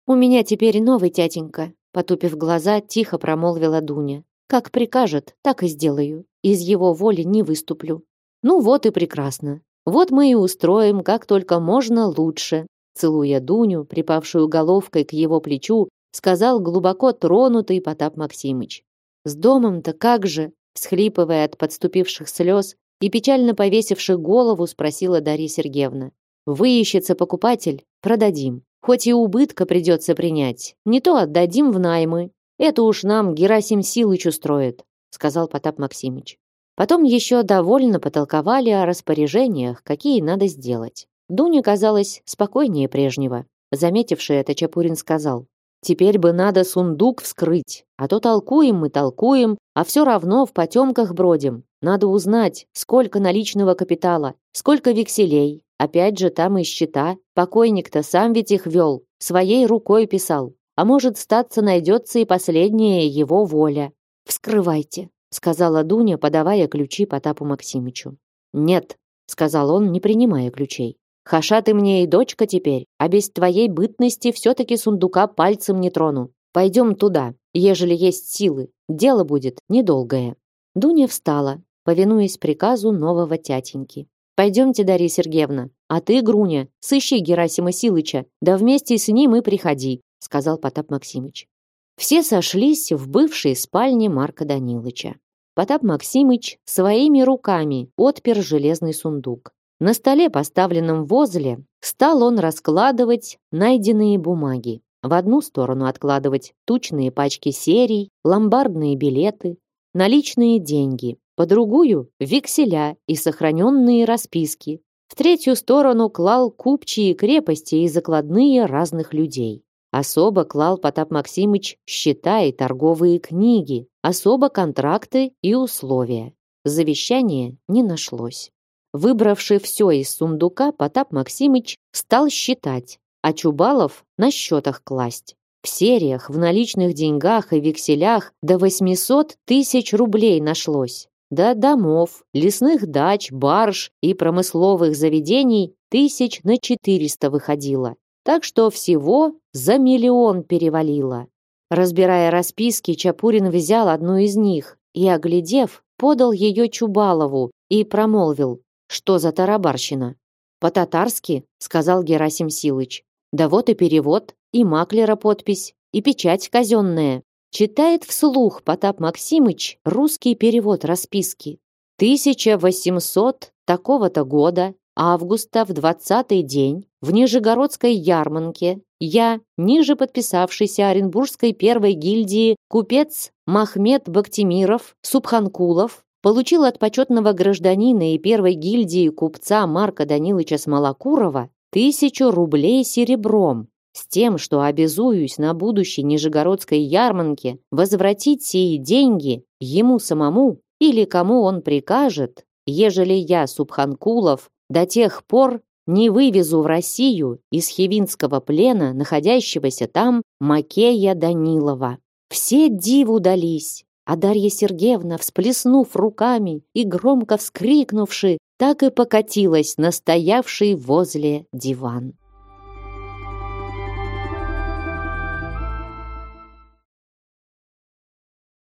У меня теперь новый тятенька, потупив глаза, тихо промолвила Дуня. Как прикажет, так и сделаю. Из его воли не выступлю. Ну вот и прекрасно. Вот мы и устроим, как только можно лучше. Целуя Дуню, припавшую головкой к его плечу, сказал глубоко тронутый Потап Максимыч. С домом-то как же, всхлипывая от подступивших слез и печально повесивших голову, спросила Дарья Сергеевна. Выищется покупатель, продадим. Хоть и убытка придется принять, не то отдадим в наймы. Это уж нам Герасим Силыч устроит, сказал Потап Максимыч. Потом еще довольно потолковали о распоряжениях, какие надо сделать. Дуня казалась спокойнее прежнего. Заметивший это, Чапурин сказал, Теперь бы надо сундук вскрыть, а то толкуем мы толкуем, а все равно в потемках бродим. Надо узнать, сколько наличного капитала, сколько векселей. Опять же, там и счета. Покойник-то сам ведь их вел, своей рукой писал. А может, статься найдется и последняя его воля. «Вскрывайте», — сказала Дуня, подавая ключи Потапу Максимычу. «Нет», — сказал он, не принимая ключей. Хаша ты мне и дочка теперь, а без твоей бытности все-таки сундука пальцем не трону. Пойдем туда, ежели есть силы. Дело будет недолгое». Дуня встала, повинуясь приказу нового тятеньки. «Пойдемте, Дарья Сергеевна, а ты, Груня, сыщи Герасима Силыча, да вместе с ним и приходи», сказал Потап Максимыч. Все сошлись в бывшей спальне Марка Данилыча. Потап Максимыч своими руками отпер железный сундук. На столе, поставленном возле, стал он раскладывать найденные бумаги. В одну сторону откладывать тучные пачки серий, ломбардные билеты, наличные деньги, по другую – векселя и сохраненные расписки. В третью сторону клал купчие крепости и закладные разных людей. Особо клал Потап Максимыч счета и торговые книги, особо контракты и условия. Завещания не нашлось. Выбравши все из сундука, Потап Максимыч стал считать, а Чубалов на счетах класть. В сериях, в наличных деньгах и векселях до 800 тысяч рублей нашлось. До домов, лесных дач, барж и промысловых заведений тысяч на 400 выходило. Так что всего за миллион перевалило. Разбирая расписки, Чапурин взял одну из них и, оглядев, подал ее Чубалову и промолвил что за тарабарщина? По-татарски, сказал Герасим Силыч. Да вот и перевод, и маклера подпись, и печать казенная. Читает вслух Потап Максимыч русский перевод расписки. 1800 такого-то года, августа в двадцатый день, в Нижегородской ярмарке, я, ниже подписавшийся Оренбургской первой гильдии купец Махмед Бактимиров, Субханкулов, получил от почетного гражданина и первой гильдии купца Марка Данилыча Смолокурова тысячу рублей серебром, с тем, что обязуюсь на будущей Нижегородской ярмарке возвратить сии деньги ему самому или кому он прикажет, ежели я, Субханкулов, до тех пор не вывезу в Россию из хивинского плена, находящегося там, Макея Данилова. Все диву дались, а Дарья Сергеевна, всплеснув руками и громко вскрикнувши, так и покатилась на стоявший возле диван.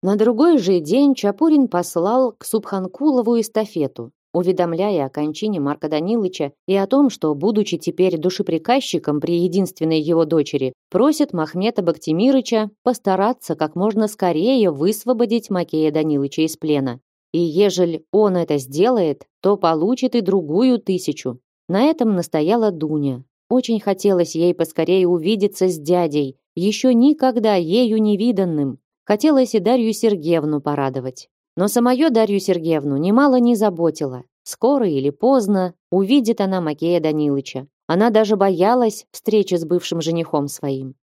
На другой же день Чапурин послал к Субханкулову эстафету, уведомляя о кончине Марка Данилыча и о том, что, будучи теперь душеприказчиком при единственной его дочери, просит Махмета Бактимирыча постараться как можно скорее высвободить Макея Данилыча из плена. И ежели он это сделает, то получит и другую тысячу. На этом настояла Дуня. Очень хотелось ей поскорее увидеться с дядей, еще никогда ею не виданным. Хотелось и Дарью Сергеевну порадовать. Но самое Дарью Сергеевну немало не заботило. Скоро или поздно увидит она Макея Данилыча. Она даже боялась встречи с бывшим женихом своим.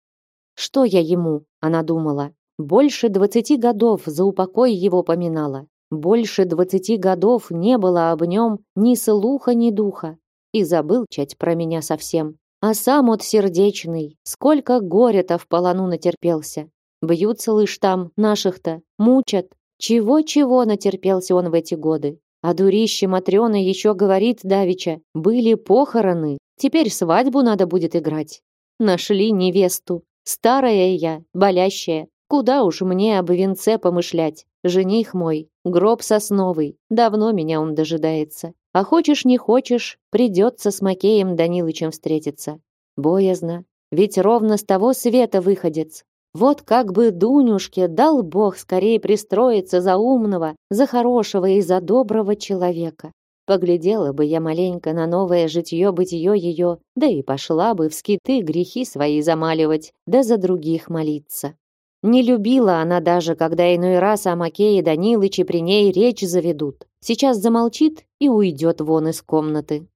«Что я ему?» – она думала. Больше двадцати годов за упокой его поминала. Больше двадцати годов не было об нем ни слуха, ни духа. И забыл чать про меня совсем. А сам от сердечный, сколько горя-то в полону натерпелся. Бьются лишь там, наших-то, мучат. Чего-чего натерпелся он в эти годы. А дурище Матрёна еще говорит Давича, были похороны, теперь свадьбу надо будет играть. Нашли невесту. Старая я, болящая. Куда уж мне об венце помышлять? Жених мой, гроб сосновый, давно меня он дожидается. А хочешь не хочешь, придется с Макеем Данилычем встретиться. Боязно, ведь ровно с того света выходец. Вот как бы Дунюшке дал Бог скорее пристроиться за умного, за хорошего и за доброго человека. Поглядела бы я маленько на новое житье-бытие ее, да и пошла бы в скиты грехи свои замаливать, да за других молиться. Не любила она даже, когда иной раз о Макее Данилыче при ней речь заведут. Сейчас замолчит и уйдет вон из комнаты.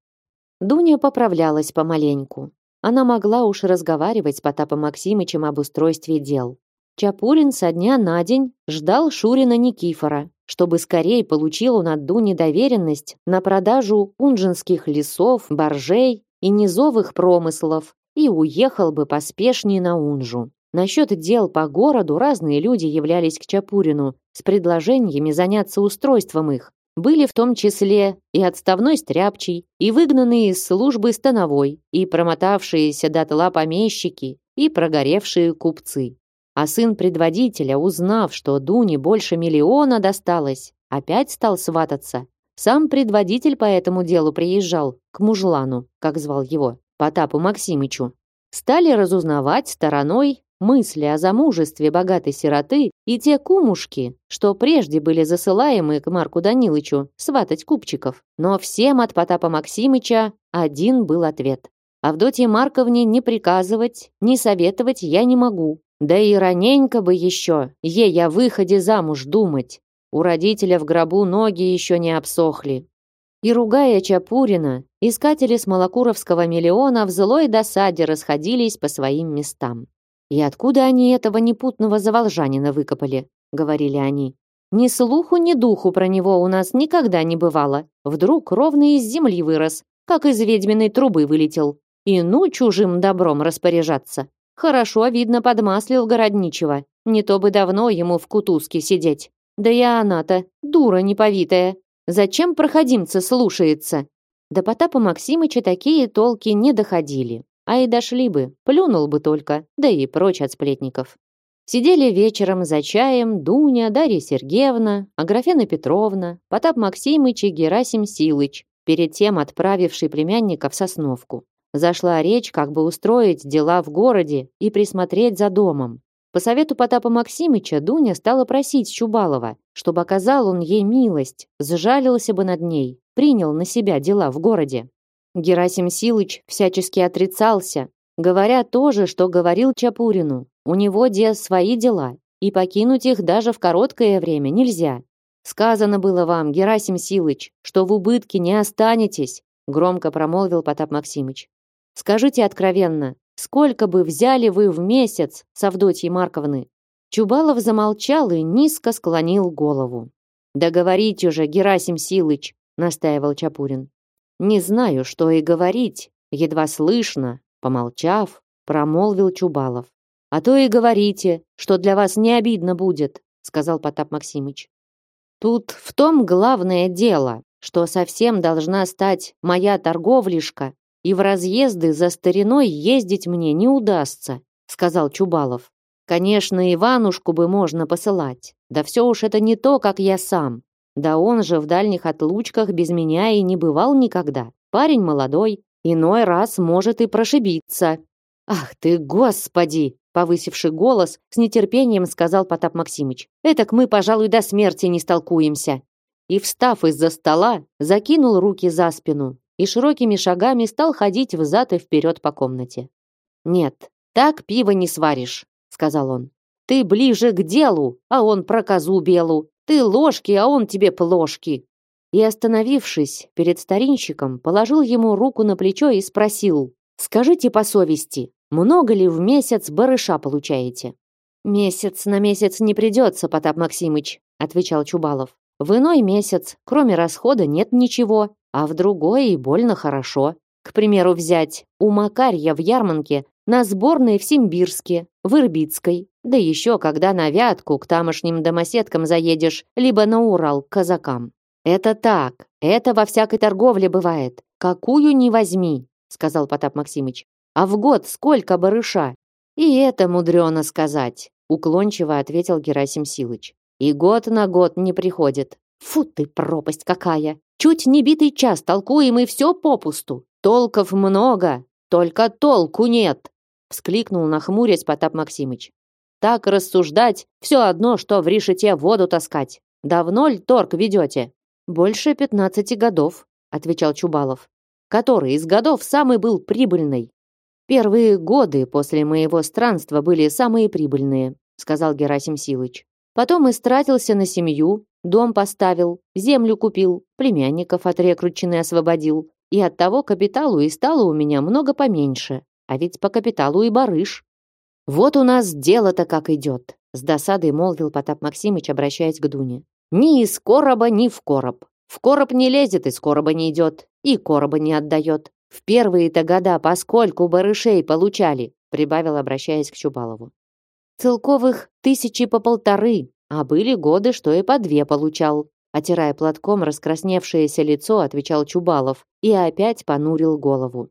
Дуня поправлялась помаленьку. Она могла уж разговаривать с Потапом Максимычем об устройстве дел. Чапурин со дня на день ждал Шурина Никифора, чтобы скорее получил он от Дуни доверенность на продажу унжинских лесов, боржей и низовых промыслов и уехал бы поспешнее на Унжу. Насчет дел по городу разные люди являлись к Чапурину с предложениями заняться устройством их. Были в том числе и отставной стряпчий, и выгнанные из службы становой, и промотавшиеся дотла помещики, и прогоревшие купцы. А сын предводителя, узнав, что Дуне больше миллиона досталось, опять стал свататься. Сам предводитель по этому делу приезжал, к мужлану, как звал его, Потапу Максимычу. Стали разузнавать стороной мысли о замужестве богатой сироты и те кумушки, что прежде были засылаемы к Марку Данилычу сватать купчиков. Но всем от Потапа Максимыча один был ответ. Авдотье Марковне не приказывать, не советовать я не могу. Да и раненько бы еще, ей о выходе замуж думать. У родителя в гробу ноги еще не обсохли. И ругая Чапурина, искатели Смолокуровского миллиона в злой досаде расходились по своим местам. «И откуда они этого непутного заволжанина выкопали?» — говорили они. «Ни слуху, ни духу про него у нас никогда не бывало. Вдруг ровно из земли вырос, как из ведьминой трубы вылетел. И ну чужим добром распоряжаться. Хорошо, видно, подмаслил городничего. Не то бы давно ему в кутузке сидеть. Да и она-то, дура неповитая. Зачем проходимца слушается?» До Потапа Максимыча такие толки не доходили. А и дошли бы, плюнул бы только, да и прочь от сплетников. Сидели вечером за чаем Дуня, Дарья Сергеевна, Аграфена Петровна, Потап Максимыч и Герасим Силыч, перед тем отправивший племянника в Сосновку. Зашла речь, как бы устроить дела в городе и присмотреть за домом. По совету Потапа Максимыча Дуня стала просить Чубалова, чтобы оказал он ей милость, сжалился бы над ней, принял на себя дела в городе. Герасим Силыч всячески отрицался, говоря то же, что говорил Чапурину. У него де свои дела, и покинуть их даже в короткое время нельзя. Сказано было вам, Герасим Силыч, что в убытке не останетесь, громко промолвил Потап Максимыч. Скажите откровенно, сколько бы взяли вы в месяц с Авдотьей Марковны? Чубалов замолчал и низко склонил голову. «Да говорите же, Герасим Силыч!» — настаивал Чапурин. Не знаю, что и говорить, едва слышно, помолчав, промолвил Чубалов. А то и говорите, что для вас не обидно будет, сказал Потап Максимыч. Тут в том главное дело, что совсем должна стать моя торговлишка, и в разъезды за стариной ездить мне не удастся, сказал Чубалов. Конечно, Иванушку бы можно посылать. Да все уж это не то, как я сам. Да он же в дальних отлучках без меня и не бывал никогда. Парень молодой, иной раз может и прошибиться. Ах ты, господи, повысивший голос, с нетерпением сказал Потап Максимыч. Этак мы, пожалуй, до смерти не столкуемся. И встав из-за стола, закинул руки за спину и широкими шагами стал ходить взад и вперед по комнате. Нет, так пиво не сваришь, сказал он. Ты ближе к делу, а он про козу белу. Ты ложки, а он тебе плошки. И остановившись перед старинщиком, положил ему руку на плечо и спросил: "Скажите по совести, много ли в месяц барыша получаете?" Месяц на месяц не придется, Потап Максимыч, отвечал Чубалов. В иной месяц, кроме расхода, нет ничего, а в другой и больно хорошо. К примеру, взять у Макарья в Ярманке на сборной в Симбирске, в Ирбитской, да еще когда на Вятку к тамошним домоседкам заедешь, либо на Урал к казакам. Это так, это во всякой торговле бывает. Какую ни возьми, сказал Потап Максимыч. А в год сколько барыша? И это мудрено сказать, уклончиво ответил Герасим Силыч. И год на год не приходит. Фу ты, пропасть какая! Чуть не битый час толкуем и все попусту. Толков много, только толку нет вскликнул нахмурясь Потап Максимыч. Так рассуждать все одно, что в решете воду таскать. Давно ль торг ведете? Больше пятнадцати годов, отвечал Чубалов. Который из годов самый был прибыльный? Первые годы после моего странства были самые прибыльные, сказал Герасим Силыч. Потом истратился на семью, дом поставил, землю купил, племянников от рекрутчины освободил, и от того капиталу и стало у меня много поменьше. А ведь по капиталу и барыш. Вот у нас дело-то как идет, с досадой молвил Потап Максимыч, обращаясь к Дуне. Ни из короба, ни в короб. В короб не лезет, из короба не идет, и короба не отдает. В первые-то года поскольку барышей получали, прибавил, обращаясь к Чубалову. Целковых тысячи по полторы, а были годы, что и по две получал. Отирая платком раскрасневшееся лицо, отвечал Чубалов и опять понурил голову.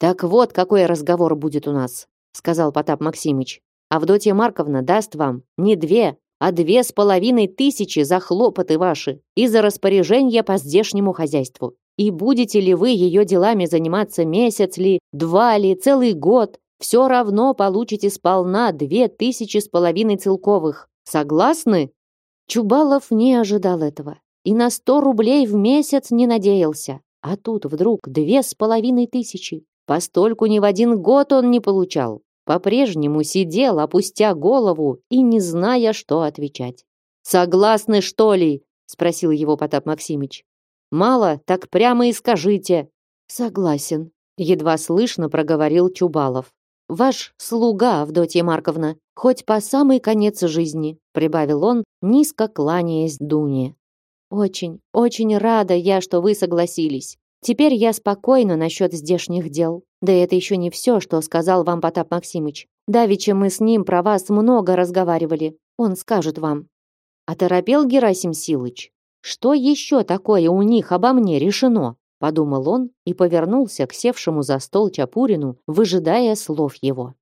Так вот, какой разговор будет у нас, сказал Потап Максимыч. Авдотья Марковна даст вам не две, а две с половиной тысячи за хлопоты ваши и за распоряжение по здешнему хозяйству. И будете ли вы ее делами заниматься месяц ли, два ли, целый год, все равно получите сполна две тысячи с половиной целковых. Согласны? Чубалов не ожидал этого и на сто рублей в месяц не надеялся. А тут вдруг две с половиной тысячи. Постольку ни в один год он не получал. По-прежнему сидел, опустя голову и не зная, что отвечать. «Согласны, что ли?» — спросил его Потап Максимыч. «Мало, так прямо и скажите». «Согласен», — едва слышно проговорил Чубалов. «Ваш слуга, Авдотья Марковна, хоть по самый конец жизни», — прибавил он, низко кланяясь Дуне. «Очень, очень рада я, что вы согласились. Теперь я спокойна насчет здешних дел. Да это еще не все, что сказал вам Потап Максимыч. Давеча мы с ним про вас много разговаривали. Он скажет вам. Оторопел Герасим Силыч. Что еще такое у них обо мне решено? Подумал он и повернулся к севшему за стол Чапурину, выжидая слов его.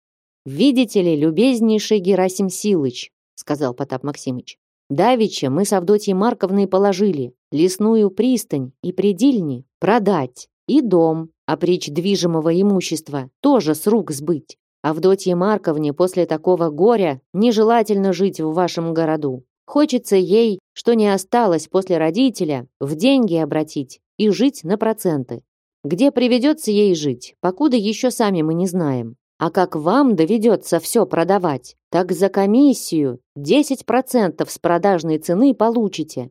«Видите ли, любезнейший Герасим Силыч», сказал Потап Максимыч, Давича мы с Авдотьей Марковной положили лесную пристань и предельни продать, и дом, а прич движимого имущества тоже с рук сбыть. Авдотье Марковне после такого горя нежелательно жить в вашем городу. Хочется ей, что не осталось после родителя, в деньги обратить и жить на проценты. Где приведется ей жить, покуда еще сами мы не знаем. А как вам доведется все продавать, так за комиссию 10% с продажной цены получите.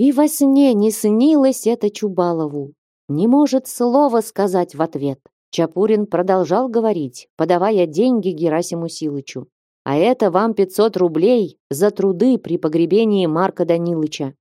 И во сне не снилось это Чубалову. Не может слова сказать в ответ. Чапурин продолжал говорить, подавая деньги Герасиму Силычу. А это вам 500 рублей за труды при погребении Марка Данилыча.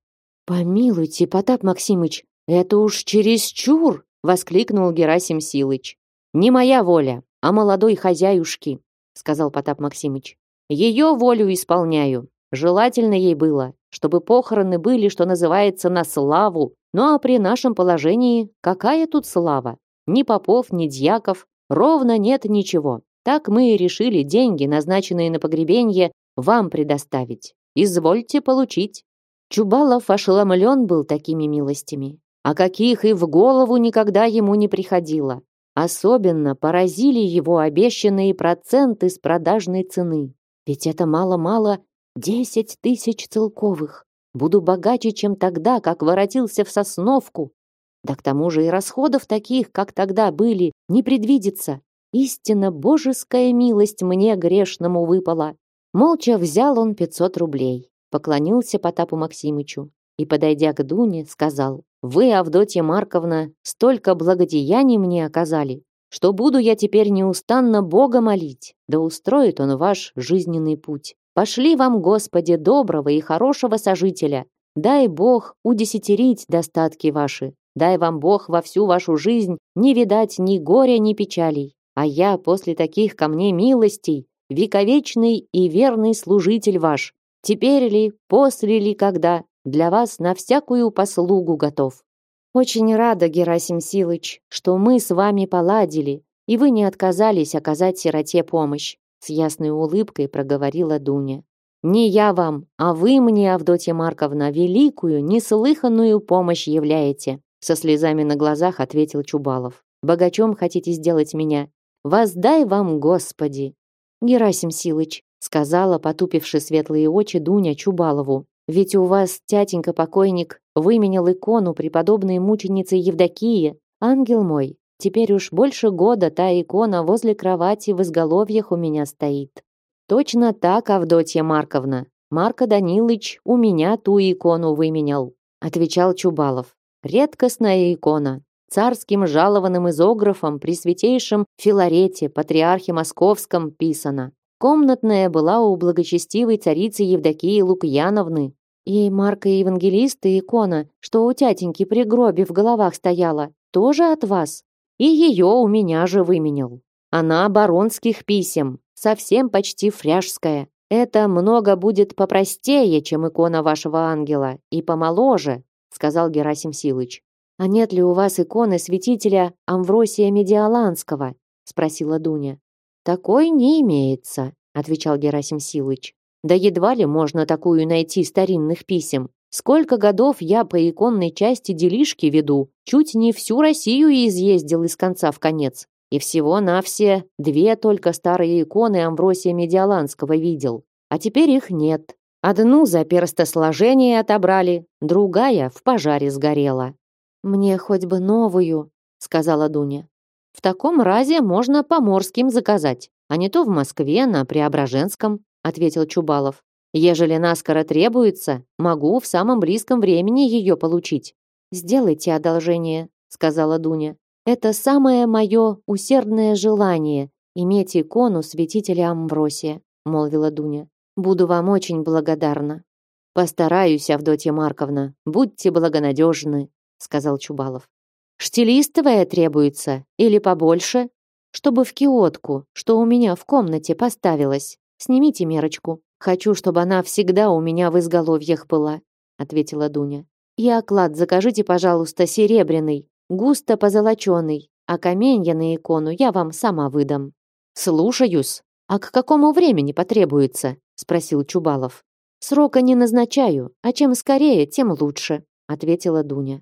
Помилуйте, Потап Максимыч, это уж чересчур, воскликнул Герасим Силыч. Не моя воля, а молодой хозяюшки, сказал Потап Максимыч. Ее волю исполняю. Желательно ей было, чтобы похороны были, что называется, на славу. Ну а при нашем положении какая тут слава? Ни попов, ни дьяков, ровно нет ничего. Так мы и решили деньги, назначенные на погребение, вам предоставить. Извольте получить. Чубалов ошеломлен был такими милостями, а каких и в голову никогда ему не приходило. Особенно поразили его обещанные проценты с продажной цены. Ведь это мало-мало десять тысяч целковых. Буду богаче, чем тогда, как воротился в Сосновку. Да к тому же и расходов таких, как тогда были, не предвидится. Истинно божеская милость мне грешному выпала. Молча взял он пятьсот рублей, поклонился Потапу Максимычу и, подойдя к Дуне, сказал, вы, Авдотья Марковна, столько благодеяний мне оказали, что буду я теперь неустанно Бога молить, да устроит Он ваш жизненный путь. Пошли вам, Господи, доброго и хорошего сожителя. Дай Бог удесятерить достатки ваши, Дай вам Бог во всю вашу жизнь не видать ни горя, ни печалей. А я после таких ко мне милостей, вековечный и верный служитель ваш, теперь ли, после ли, когда, для вас на всякую послугу готов. Очень рада, Герасим Силыч, что мы с вами поладили, и вы не отказались оказать сироте помощь, с ясной улыбкой проговорила Дуня. Не я вам, а вы мне, Авдотья Марковна, великую, неслыханную помощь являете, со слезами на глазах ответил Чубалов. Богачом хотите сделать меня? Воздай вам, Господи. Герасим Силыч, сказала, потупивши светлые очи Дуня Чубалову. Ведь у вас, тятенька покойник, выменял икону преподобной мученицы Евдокии. Ангел мой, теперь уж больше года та икона возле кровати в изголовьях у меня стоит. Точно так, Авдотья Марковна. Марко Данилыч у меня ту икону выменял, отвечал Чубалов. Редкостная икона, царским жалованным изографом при святейшем Филарете, патриархе московском, писана. Комнатная была у благочестивой царицы Евдокии Лукьяновны. И Марка Евангелиста икона, что у тятеньки при гробе в головах стояла, тоже от вас. И ее у меня же выменял. Она баронских писем, совсем почти фряжская. Это много будет попростее, чем икона вашего ангела, и помоложе, сказал Герасим Силыч. А нет ли у вас иконы святителя Амвросия Медиаланского? спросила Дуня. Такой не имеется, отвечал Герасим Силыч. Да едва ли можно такую найти старинных писем. Сколько годов я по иконной части делишки веду, чуть не всю Россию изъездил из конца в конец. И всего на все две только старые иконы Амвросия Медиаланского видел. А теперь их нет. Одну за перстосложение отобрали, другая в пожаре сгорела. «Мне хоть бы новую», — сказала Дуня. «В таком разе можно по-морским заказать, а не то в Москве на Преображенском», — ответил Чубалов. «Ежели наскоро требуется, могу в самом близком времени ее получить». «Сделайте одолжение», — сказала Дуня. Это самое мое усердное желание иметь икону святителя Амвросия, молвила Дуня. Буду вам очень благодарна. Постараюсь, Авдотья Марковна. Будьте благонадежны, сказал Чубалов. Штилистовая требуется или побольше, чтобы в киотку, что у меня в комнате поставилась. Снимите мерочку. Хочу, чтобы она всегда у меня в изголовьях была, ответила Дуня. И оклад закажите, пожалуйста, серебряный, густо позолоченный, а каменья на икону я вам сама выдам». «Слушаюсь. А к какому времени потребуется?» — спросил Чубалов. «Срока не назначаю, а чем скорее, тем лучше», — ответила Дуня.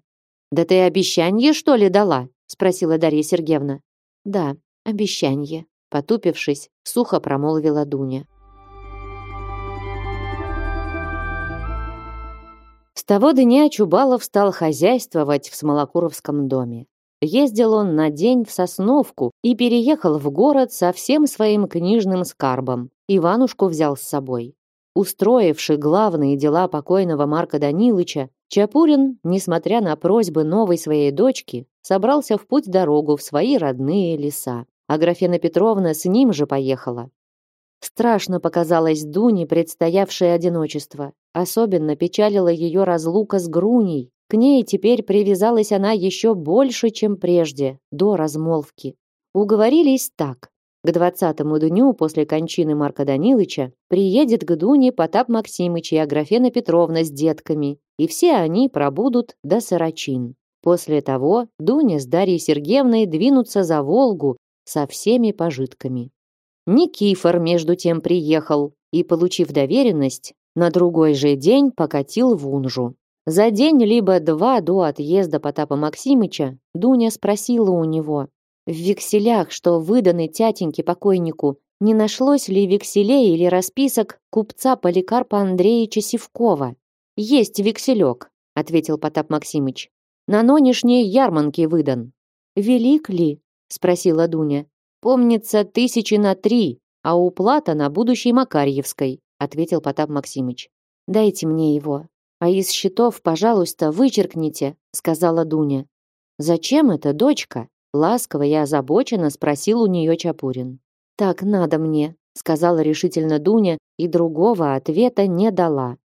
«Да ты обещание, что ли, дала?» — спросила Дарья Сергеевна. «Да, обещание», — потупившись, сухо промолвила Дуня. Того дня Чубалов стал хозяйствовать в Смолокуровском доме. Ездил он на день в Сосновку и переехал в город со всем своим книжным скарбом. Иванушку взял с собой. Устроивший главные дела покойного Марка Данилыча, Чапурин, несмотря на просьбы новой своей дочки, собрался в путь-дорогу в свои родные леса. А Графена Петровна с ним же поехала. Страшно показалось Дуне предстоявшее одиночество. Особенно печалила ее разлука с Груней. К ней теперь привязалась она еще больше, чем прежде, до размолвки. Уговорились так. К двадцатому дню после кончины Марка Данилыча приедет к Дуне Потап Максимыч и Аграфена Петровна с детками, и все они пробудут до Сарачин. После того Дуня с Дарьей Сергеевной двинутся за Волгу со всеми пожитками. Никифор, между тем, приехал и, получив доверенность, на другой же день покатил в Унжу. За день либо два до отъезда Потапа Максимыча Дуня спросила у него, в векселях, что выданы тятеньке покойнику, не нашлось ли векселей или расписок купца Поликарпа Андреевича Сивкова? «Есть векселек», — ответил Потап Максимыч. «На нонешней ярманке выдан». «Велик ли?» — спросила Дуня. Помнится, тысячи на три, а уплата на будущей Макарьевской, ответил Потап Максимыч. Дайте мне его. А из счетов, пожалуйста, вычеркните, сказала Дуня. Зачем это, дочка? Ласково и озабоченно спросил у нее Чапурин. Так надо мне, сказала решительно Дуня и другого ответа не дала.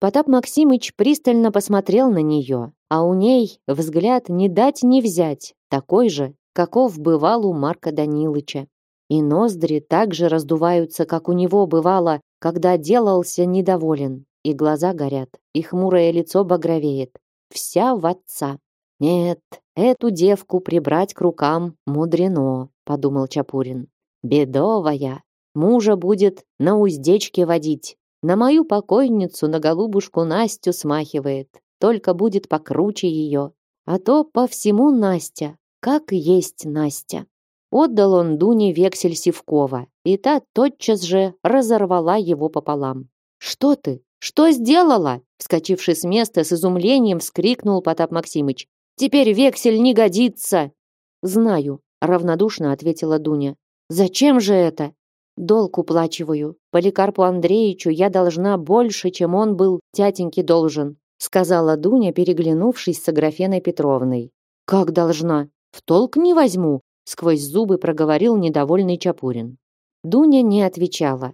Потап Максимыч пристально посмотрел на нее, а у ней взгляд не дать не взять, такой же, каков бывал у Марка Данилыча. И ноздри также раздуваются, как у него бывало, когда делался недоволен, и глаза горят, и хмурое лицо багровеет. Вся в отца. Нет, эту девку прибрать к рукам мудрено, подумал Чапурин. Бедовая. Мужа будет на уздечке водить, на мою покойницу, на голубушку Настю смахивает. Только будет покруче ее. А то по всему Настя, как есть Настя. Отдал он Дуне вексель Сивкова, и та тотчас же разорвала его пополам. «Что ты? Что сделала?» Вскочивший с места с изумлением, вскрикнул Потап Максимыч. «Теперь вексель не годится!» «Знаю», — равнодушно ответила Дуня. «Зачем же это?» Долг уплачиваю. Поликарпу Андреевичу я должна больше, чем он был тятеньке должен, сказала Дуня, переглянувшись с Аграфеной Петровной. Как должна? В толк не возьму, сквозь зубы проговорил недовольный Чапурин. Дуня не отвечала.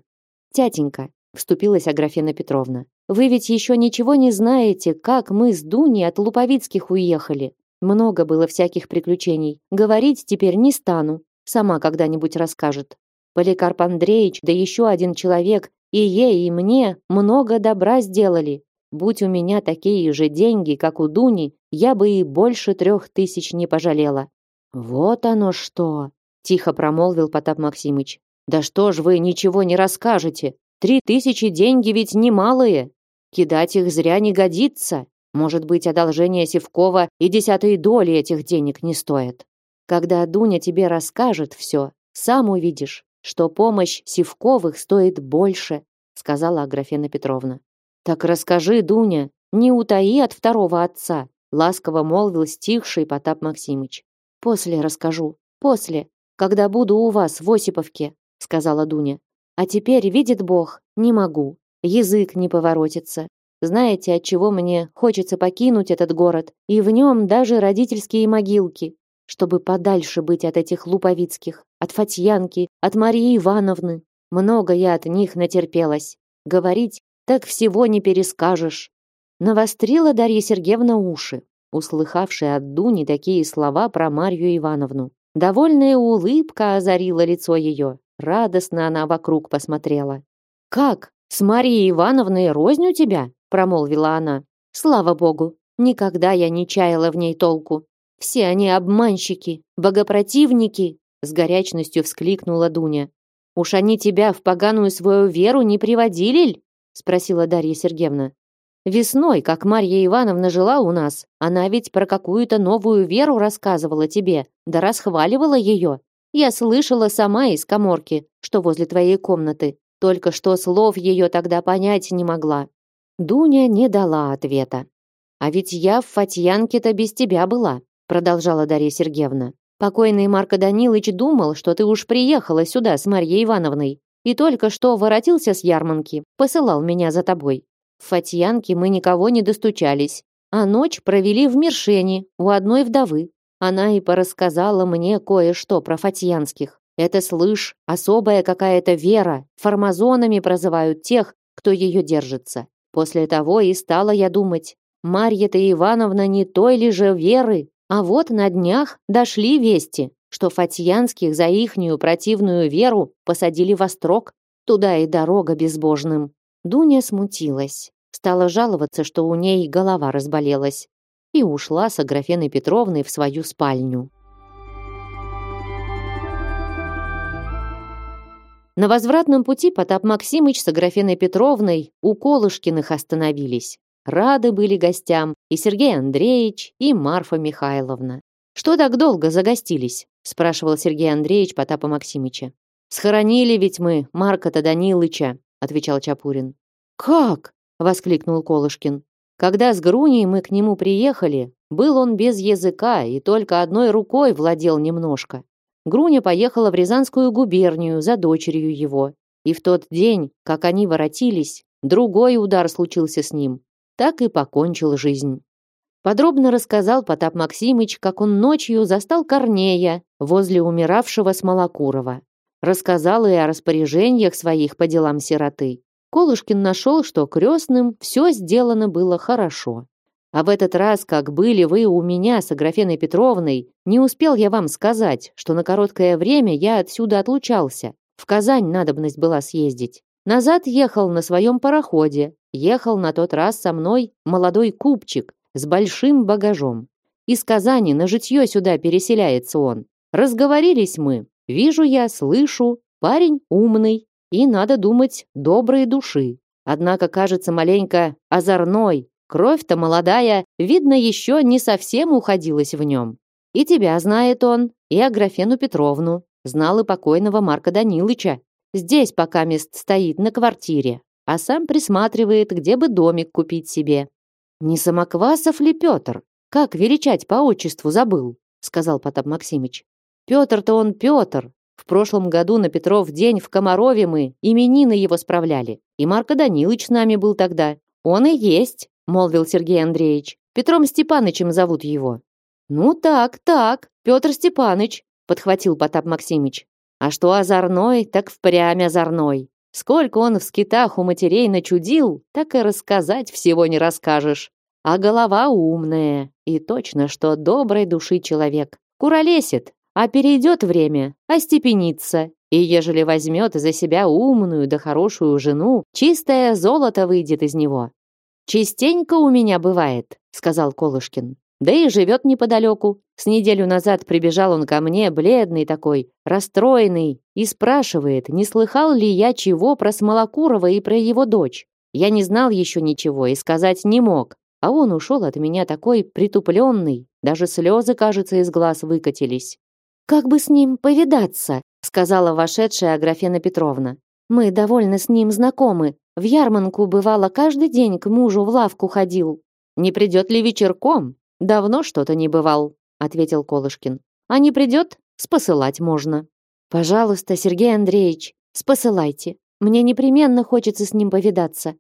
Тятенька, вступилась Аграфена Петровна. Вы ведь еще ничего не знаете, как мы с Дуней от Луповицких уехали. Много было всяких приключений. Говорить теперь не стану. Сама когда-нибудь расскажет. Поликарп Андреевич, да еще один человек, и ей, и мне много добра сделали. Будь у меня такие же деньги, как у Дуни, я бы и больше трех тысяч не пожалела. Вот оно что, тихо промолвил Потап Максимыч. Да что ж вы ничего не расскажете? Три тысячи деньги ведь немалые. Кидать их зря не годится. Может быть, одолжение Севкова и десятой доли этих денег не стоит. Когда Дуня тебе расскажет все, сам увидишь, что помощь Сивковых стоит больше, сказала Аграфена Петровна. Так расскажи, Дуня, не утаи от второго отца, ласково молвил стихший Потап Максимыч. После расскажу, после, когда буду у вас в Осиповке, сказала Дуня. А теперь, видит Бог, не могу. Язык не поворотится. Знаете, от чего мне хочется покинуть этот город, и в нем даже родительские могилки, чтобы подальше быть от этих луповицких, от Фатьянки, от Марии Ивановны. Много я от них натерпелась. Говорить так всего не перескажешь. Навострила Дарья Сергеевна уши, услыхавшая от Дуни такие слова про Марью Ивановну. Довольная улыбка озарила лицо ее. Радостно она вокруг посмотрела. «Как? С Марией Ивановной рознь у тебя?» промолвила она. «Слава богу, никогда я не чаяла в ней толку. Все они обманщики, богопротивники, с горячностью вскликнула Дуня. Уж они тебя в поганую свою веру не приводили ль? спросила Дарья Сергеевна. Весной, как Марья Ивановна жила у нас, она ведь про какую-то новую веру рассказывала тебе, да расхваливала ее. Я слышала сама из каморки, что возле твоей комнаты, только что слов ее тогда понять не могла. Дуня не дала ответа. А ведь я в Фатьянке-то без тебя была, продолжала Дарья Сергеевна. Покойный Марко Данилович думал, что ты уж приехала сюда с Марьей Ивановной и только что воротился с ярмарки, посылал меня за тобой. В Фатьянке мы никого не достучались, а ночь провели в Мершене у одной вдовы. Она и порассказала мне кое-что про фатьянских. Это, слышь, особая какая-то вера, формазонами прозывают тех, кто ее держится. После того и стала я думать, Марья-то Ивановна не той ли же веры, а вот на днях дошли вести, что Фатьянских за ихнюю противную веру посадили во строк, туда и дорога безбожным. Дуня смутилась, стала жаловаться, что у ней голова разболелась, и ушла с Аграфеной Петровной в свою спальню. На возвратном пути Потап Максимыч с Аграфеной Петровной у Колышкиных остановились. Рады были гостям и Сергей Андреевич, и Марфа Михайловна. «Что так долго загостились?» – спрашивал Сергей Андреевич Потапа Максимыча. «Схоронили ведь мы Марка-то Данилыча», – отвечал Чапурин. «Как?» – воскликнул Колышкин. «Когда с Груней мы к нему приехали, был он без языка и только одной рукой владел немножко. Груня поехала в Рязанскую губернию за дочерью его. И в тот день, как они воротились, другой удар случился с ним так и покончил жизнь. Подробно рассказал Потап Максимыч, как он ночью застал Корнея возле умиравшего Смолокурова. Рассказал и о распоряжениях своих по делам сироты. Колышкин нашел, что крестным все сделано было хорошо. А в этот раз, как были вы у меня с Аграфеной Петровной, не успел я вам сказать, что на короткое время я отсюда отлучался. В Казань надобность была съездить. Назад ехал на своем пароходе. Ехал на тот раз со мной молодой купчик с большим багажом. Из Казани на житье сюда переселяется он. Разговорились мы. Вижу я, слышу, парень умный и, надо думать, доброй души. Однако кажется маленько озорной. Кровь-то молодая, видно, еще не совсем уходилась в нем. И тебя знает он, и Аграфену Петровну. Знал и покойного Марка Данилыча. Здесь пока мест стоит на квартире, а сам присматривает, где бы домик купить себе. Не Самоквасов ли Петр? Как величать по отчеству забыл, сказал Потап Максимыч. Петр-то он Петр. В прошлом году на Петров день в Комарове мы именины его справляли. И Марко Данилыч с нами был тогда. Он и есть, молвил Сергей Андреевич. Петром Степанычем зовут его. Ну так, так, Петр Степаныч, подхватил Потап Максимыч. А что озорной, так впрямь озорной. Сколько он в скитах у матерей начудил, так и рассказать всего не расскажешь. А голова умная, и точно, что доброй души человек. Куролесит, а перейдет время, остепенится. И ежели возьмет за себя умную да хорошую жену, чистое золото выйдет из него. «Частенько у меня бывает», — сказал Колышкин. Да и живет неподалеку. С неделю назад прибежал он ко мне, бледный такой, расстроенный, и спрашивает, не слыхал ли я чего про Смолокурова и про его дочь. Я не знал еще ничего и сказать не мог. А он ушел от меня такой притупленный, даже слезы, кажется, из глаз выкатились. «Как бы с ним повидаться?» сказала вошедшая Аграфена Петровна. «Мы довольно с ним знакомы. В ярманку, бывало, каждый день к мужу в лавку ходил. Не придет ли вечерком? Давно что-то не бывал, ответил Колышкин. А не придет, спосылать можно. Пожалуйста, Сергей Андреевич, спосылайте. Мне непременно хочется с ним повидаться.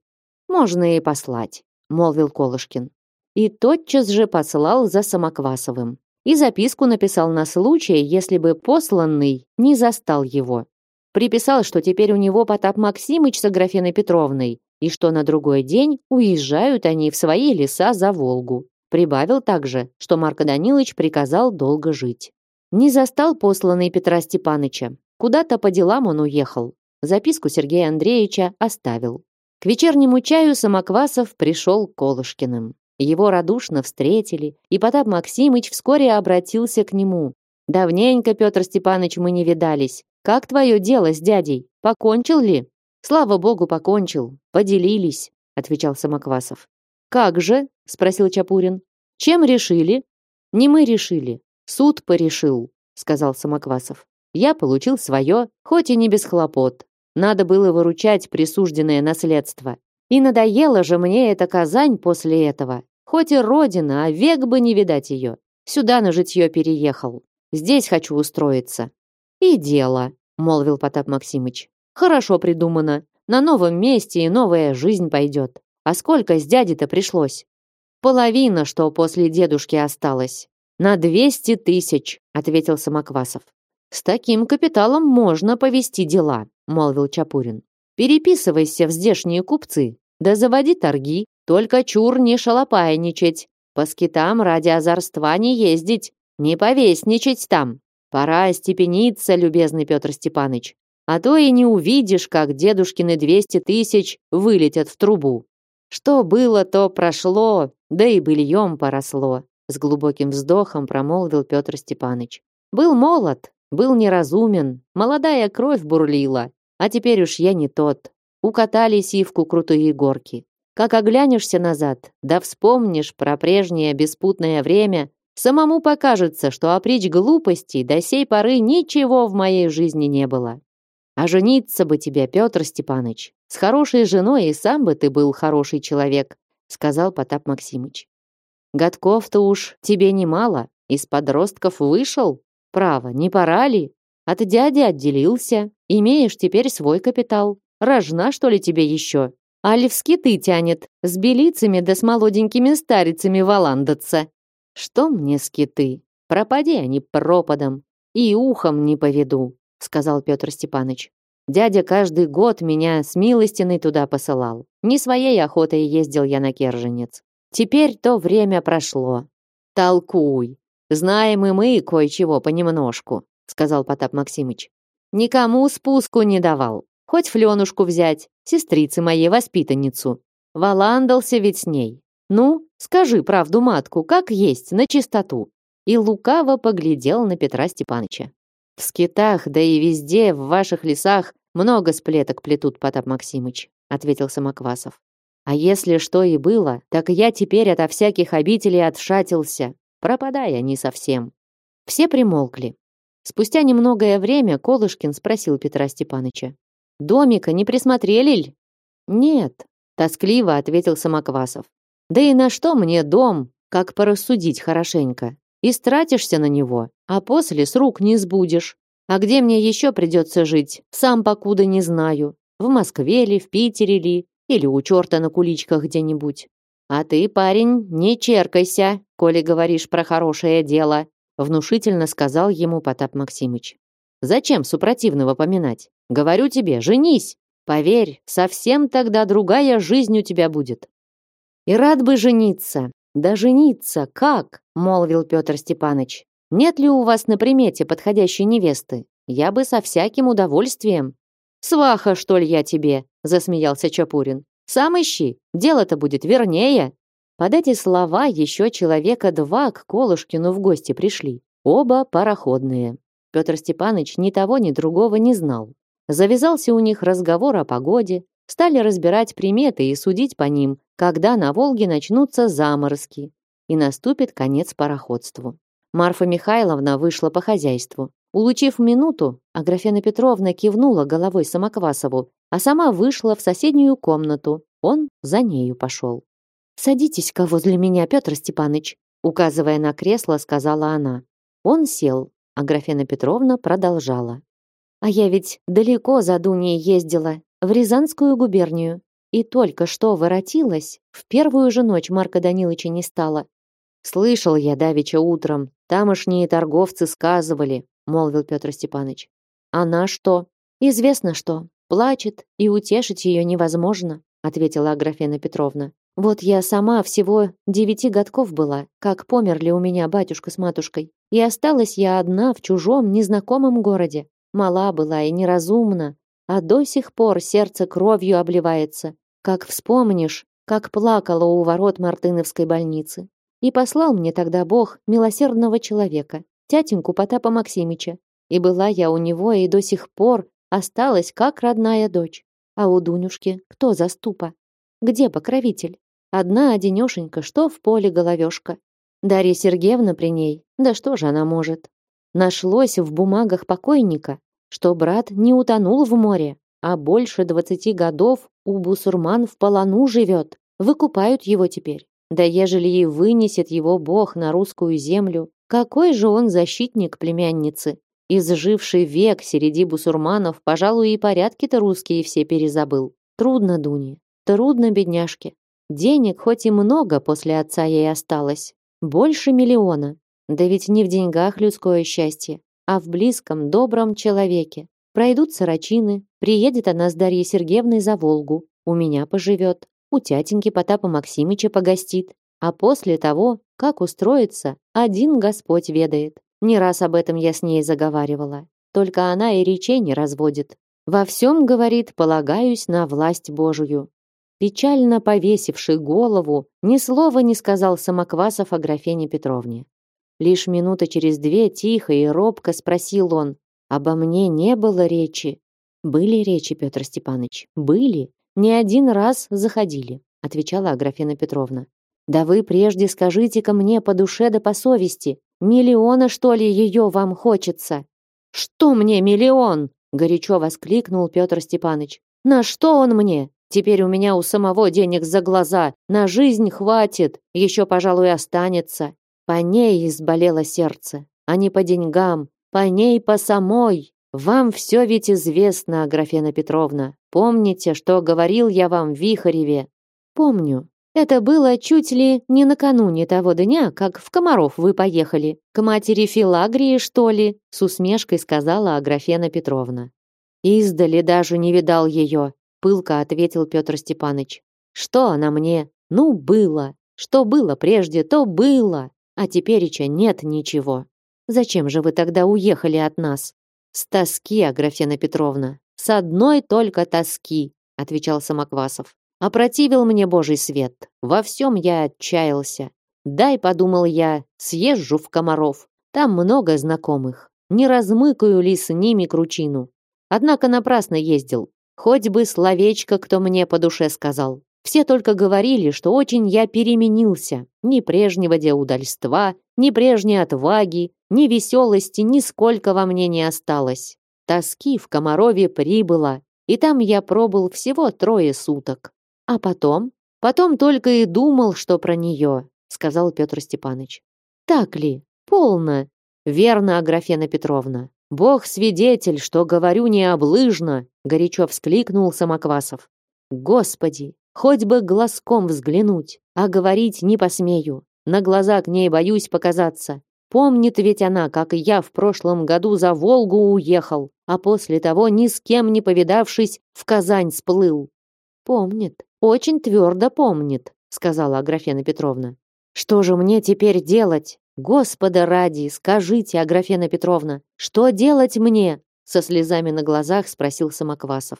Можно и послать, молвил Колышкин. И тотчас же послал за Самоквасовым. И записку написал на случай, если бы посланный не застал его. Приписал, что теперь у него Потап Максимыч с Аграфеной Петровной, и что на другой день уезжают они в свои леса за Волгу. Прибавил также, что Марко Данилович приказал долго жить. Не застал посланный Петра Степаныча. Куда-то по делам он уехал. Записку Сергея Андреевича оставил. К вечернему чаю Самоквасов пришел к Колышкиным. Его радушно встретили, и Потап Максимыч вскоре обратился к нему. «Давненько, Петр Степанович, мы не видались. Как твое дело с дядей? Покончил ли?» «Слава богу, покончил. Поделились», — отвечал Самоквасов. «Как же?» — спросил Чапурин. «Чем решили?» «Не мы решили. Суд порешил», — сказал Самоквасов. «Я получил свое, хоть и не без хлопот. Надо было выручать присужденное наследство. И надоело же мне эта Казань после этого. Хоть и родина, а век бы не видать ее. Сюда на житье переехал. Здесь хочу устроиться». «И дело», — молвил Потап Максимыч. «Хорошо придумано. На новом месте и новая жизнь пойдет. А сколько с дяди-то пришлось? Половина, что после дедушки осталось. На двести тысяч, ответил Самоквасов. С таким капиталом можно повести дела, молвил Чапурин. Переписывайся в здешние купцы, да заводи торги, только чур не шалопайничать, по скитам ради озорства не ездить, не повесничать там. Пора остепениться, любезный Петр Степаныч, а то и не увидишь, как дедушкины двести тысяч вылетят в трубу. Что было, то прошло, да и быльем поросло, с глубоким вздохом промолвил Петр Степаныч. Был молод, был неразумен, молодая кровь бурлила, а теперь уж я не тот. Укатали сивку крутые горки. Как оглянешься назад, да вспомнишь про прежнее беспутное время, самому покажется, что опричь глупостей до сей поры ничего в моей жизни не было. А жениться бы тебе, Петр Степаныч, с хорошей женой и сам бы ты был хороший человек, сказал Потап Максимыч. Годков-то уж тебе немало, из подростков вышел. Право, не пора ли? От дяди отделился, имеешь теперь свой капитал. Рожна, что ли, тебе еще? Али скиты тянет, с белицами да с молоденькими старицами валандаться. Что мне скиты? Пропади они пропадом, и ухом не поведу сказал Петр Степанович. Дядя каждый год меня с милостиной туда посылал. Не своей охотой ездил я на Керженец. Теперь то время прошло. Толкуй. Знаем и мы кое-чего понемножку, сказал Потап Максимыч. Никому спуску не давал. Хоть Фленушку взять, сестрицы моей воспитанницу. Валандался ведь с ней. Ну, скажи правду матку, как есть, на чистоту. И лукаво поглядел на Петра Степаныча. В скитах, да и везде, в ваших лесах, много сплеток плетут, Потап Максимыч, ответил Самоквасов. А если что и было, так я теперь ото всяких обителей отшатился, пропадая не совсем. Все примолкли. Спустя немногое время Колышкин спросил Петра Степаныча. «Домика не присмотрели ль?» «Нет», — тоскливо ответил Самоквасов. «Да и на что мне дом, как порассудить хорошенько? Истратишься на него, а после с рук не сбудешь. А где мне еще придется жить, сам покуда не знаю. В Москве ли, в Питере ли, или у черта на куличках где-нибудь. А ты, парень, не черкайся, коли говоришь про хорошее дело, внушительно сказал ему Потап Максимыч. Зачем супротивного поминать? Говорю тебе, женись. Поверь, совсем тогда другая жизнь у тебя будет. И рад бы жениться. Да жениться как? молвил Петр Степанович. Нет ли у вас на примете подходящей невесты? Я бы со всяким удовольствием. Сваха, что ли, я тебе? засмеялся Чапурин. Сам ищи, дело-то будет вернее. Под эти слова еще человека два к Колышкину в гости пришли. Оба пароходные. Петр Степанович ни того, ни другого не знал. Завязался у них разговор о погоде, стали разбирать приметы и судить по ним, когда на Волге начнутся заморозки и наступит конец пароходству. Марфа Михайловна вышла по хозяйству. Улучив минуту, Аграфена Петровна кивнула головой Самоквасову, а сама вышла в соседнюю комнату. Он за нею пошел. «Садитесь-ка возле меня, Петр Степаныч», указывая на кресло, сказала она. Он сел, а Графена Петровна продолжала. «А я ведь далеко за Дуней ездила, в Рязанскую губернию, и только что воротилась, в первую же ночь Марка Даниловича не стало. Слышал я давеча утром, тамошние торговцы сказывали, молвил Петр Степанович. Она что? Известно что. Плачет, и утешить ее невозможно, ответила Аграфена Петровна. Вот я сама всего девяти годков была, как померли у меня батюшка с матушкой. И осталась я одна в чужом, незнакомом городе. Мала была и неразумна, а до сих пор сердце кровью обливается. Как вспомнишь, как плакала у ворот Мартыновской больницы. И послал мне тогда Бог милосердного человека, тятеньку Потапа Максимича. И была я у него и до сих пор осталась как родная дочь. А у Дунюшки кто заступа? Где покровитель? Одна одинешенька, что в поле головешка. Дарья Сергеевна при ней, да что же она может? Нашлось в бумагах покойника, что брат не утонул в море, а больше двадцати годов у бусурман в полону живет. Выкупают его теперь. Да ежели и вынесет его Бог на русскую землю, какой же он защитник племянницы? Изживший век среди бусурманов, пожалуй, и порядки-то русские все перезабыл. Трудно Дуне, трудно бедняжке. Денег хоть и много после отца ей осталось. Больше миллиона. Да ведь не в деньгах людское счастье, а в близком, добром человеке. Пройдут сорочины, приедет она с Дарьей Сергеевной за Волгу, у меня поживет у тятеньки Потапа Максимыча погостит, а после того, как устроится, один Господь ведает. Не раз об этом я с ней заговаривала. Только она и речей не разводит. Во всем, говорит, полагаюсь на власть Божию. Печально повесивший голову, ни слова не сказал Самоквасов о графене Петровне. Лишь минута через две тихо и робко спросил он, «Обо мне не было речи?» «Были речи, Петр Степанович, были, не один раз заходили, отвечала Аграфена Петровна. Да вы прежде скажите-ка мне по душе да по совести, миллиона что ли ее вам хочется? Что мне миллион? горячо воскликнул Петр Степанович. На что он мне? Теперь у меня у самого денег за глаза, на жизнь хватит, еще, пожалуй, останется. По ней изболело сердце, а не по деньгам, по ней по самой. Вам все ведь известно, Аграфена Петровна. Помните, что говорил я вам в Вихареве? Помню. Это было чуть ли не накануне того дня, как в Комаров вы поехали. К матери Филагрии, что ли? С усмешкой сказала Аграфена Петровна. Издали даже не видал ее, пылко ответил Петр Степаныч. Что она мне? Ну, было. Что было прежде, то было. А тепереча нет ничего. Зачем же вы тогда уехали от нас? С тоски, Аграфена Петровна. С одной только тоски, отвечал Самоквасов. Опротивил мне Божий свет. Во всем я отчаялся. Дай, подумал я, съезжу в Комаров. Там много знакомых. Не размыкаю ли с ними кручину? Однако напрасно ездил. Хоть бы словечко кто мне по душе сказал. Все только говорили, что очень я переменился. Ни прежнего деудальства, ни прежней отваги, ни веселости нисколько во мне не осталось. Тоски в Комарове прибыло, и там я пробыл всего трое суток. А потом? Потом только и думал, что про нее, сказал Петр Степанович. Так ли? Полно. Верно, Аграфена Петровна. Бог свидетель, что говорю не облыжно, горячо вскликнул Самоквасов. Господи, Хоть бы глазком взглянуть, а говорить не посмею. На глаза к ней боюсь показаться. Помнит ведь она, как и я в прошлом году за Волгу уехал, а после того ни с кем не повидавшись в Казань сплыл. Помнит, очень твердо помнит, сказала Аграфена Петровна. Что же мне теперь делать? Господа ради, скажите, Аграфена Петровна, что делать мне? Со слезами на глазах спросил Самоквасов.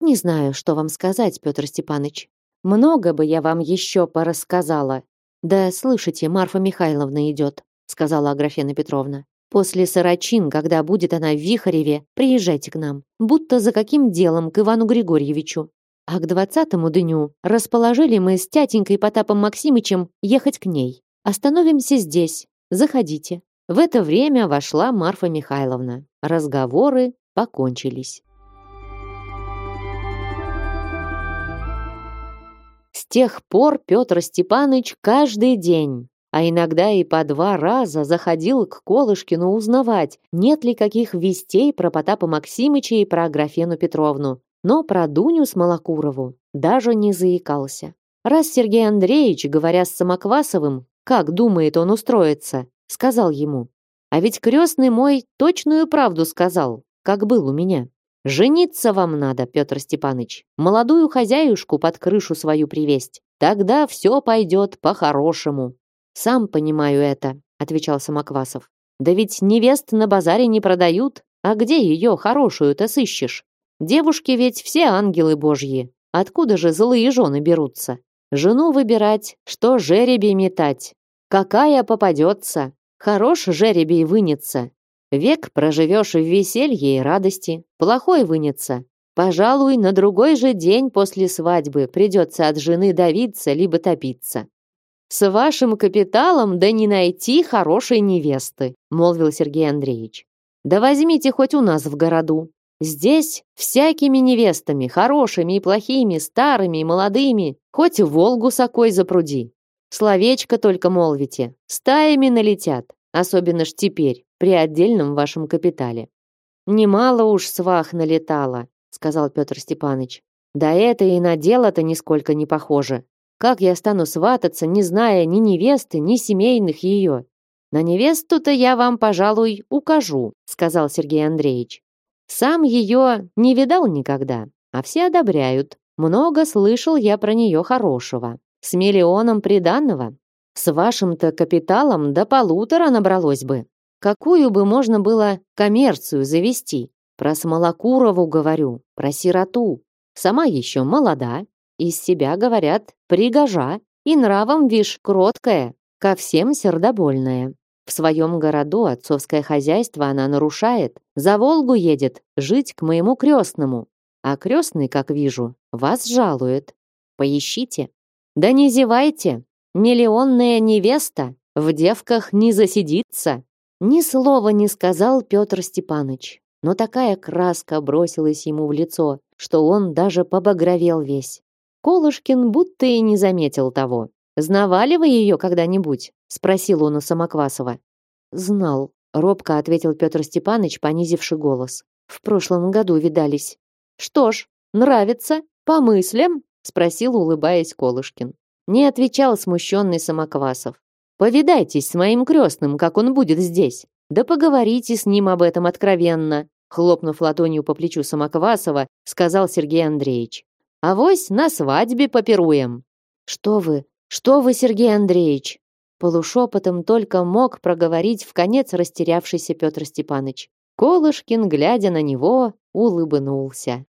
Не знаю, что вам сказать, Петр Степанович. Много бы я вам еще порассказала. Да, слышите, Марфа Михайловна идет, сказала Аграфена Петровна. После сорочин, когда будет она в Вихареве, приезжайте к нам. Будто за каким делом к Ивану Григорьевичу. А к двадцатому дню расположили мы с тятенькой Потапом Максимычем ехать к ней. Остановимся здесь. Заходите. В это время вошла Марфа Михайловна. Разговоры покончились. Тех пор Петр Степаныч каждый день, а иногда и по два раза заходил к Колышкину узнавать, нет ли каких вестей про Потапа Максимыча и про Аграфену Петровну. Но про Дуню Смолокурову даже не заикался. Раз Сергей Андреевич, говоря с Самоквасовым, как думает он устроиться, сказал ему, «А ведь крестный мой точную правду сказал, как был у меня. Жениться вам надо, Петр Степанович. Молодую хозяюшку под крышу свою привесть. Тогда все пойдет по-хорошему. Сам понимаю это, отвечал Самоквасов. Да ведь невест на базаре не продают. А где ее хорошую-то сыщешь? Девушки ведь все ангелы божьи. Откуда же злые жены берутся? Жену выбирать, что жеребий метать. Какая попадется? Хорош жеребий вынется, Век проживешь в веселье и радости, плохой вынется. Пожалуй, на другой же день после свадьбы придется от жены давиться либо топиться. «С вашим капиталом да не найти хорошей невесты», молвил Сергей Андреевич. «Да возьмите хоть у нас в городу. Здесь всякими невестами, хорошими и плохими, старыми и молодыми, хоть Волгу сокой запруди. Словечко только молвите, стаями налетят, особенно ж теперь, при отдельном вашем капитале. Немало уж свах налетало, сказал Петр Степанович. Да это и на дело-то нисколько не похоже. Как я стану свататься, не зная ни невесты, ни семейных ее? На невесту-то я вам, пожалуй, укажу, сказал Сергей Андреевич. Сам ее не видал никогда, а все одобряют. Много слышал я про нее хорошего. С миллионом приданного. С вашим-то капиталом до полутора набралось бы. Какую бы можно было коммерцию завести? Про Смолокурову говорю, про сироту. Сама еще молода, из себя, говорят, пригожа, и нравом, вишь, кроткая, ко всем сердобольная. В своем городу отцовское хозяйство она нарушает, за Волгу едет, жить к моему крестному. А крестный, как вижу, вас жалует. Поищите. Да не зевайте, миллионная невеста в девках не засидится. Ни слова не сказал Петр Степаныч, но такая краска бросилась ему в лицо, что он даже побагровел весь. Колышкин будто и не заметил того. «Знавали вы ее когда-нибудь?» — спросил он у Самоквасова. «Знал», — робко ответил Петр Степаныч, понизивший голос. «В прошлом году видались». «Что ж, нравится? По мыслям?» — спросил, улыбаясь Колышкин. Не отвечал смущенный Самоквасов. Повидайтесь с моим крестным, как он будет здесь. Да поговорите с ним об этом откровенно. хлопнув ладонью по плечу Самоквасова, сказал Сергей Андреевич. «Авось на свадьбе попируем». «Что вы, что вы, Сергей Андреевич?» Полушепотом только мог проговорить в конец растерявшийся Петр Степаныч. Колышкин, глядя на него, улыбнулся.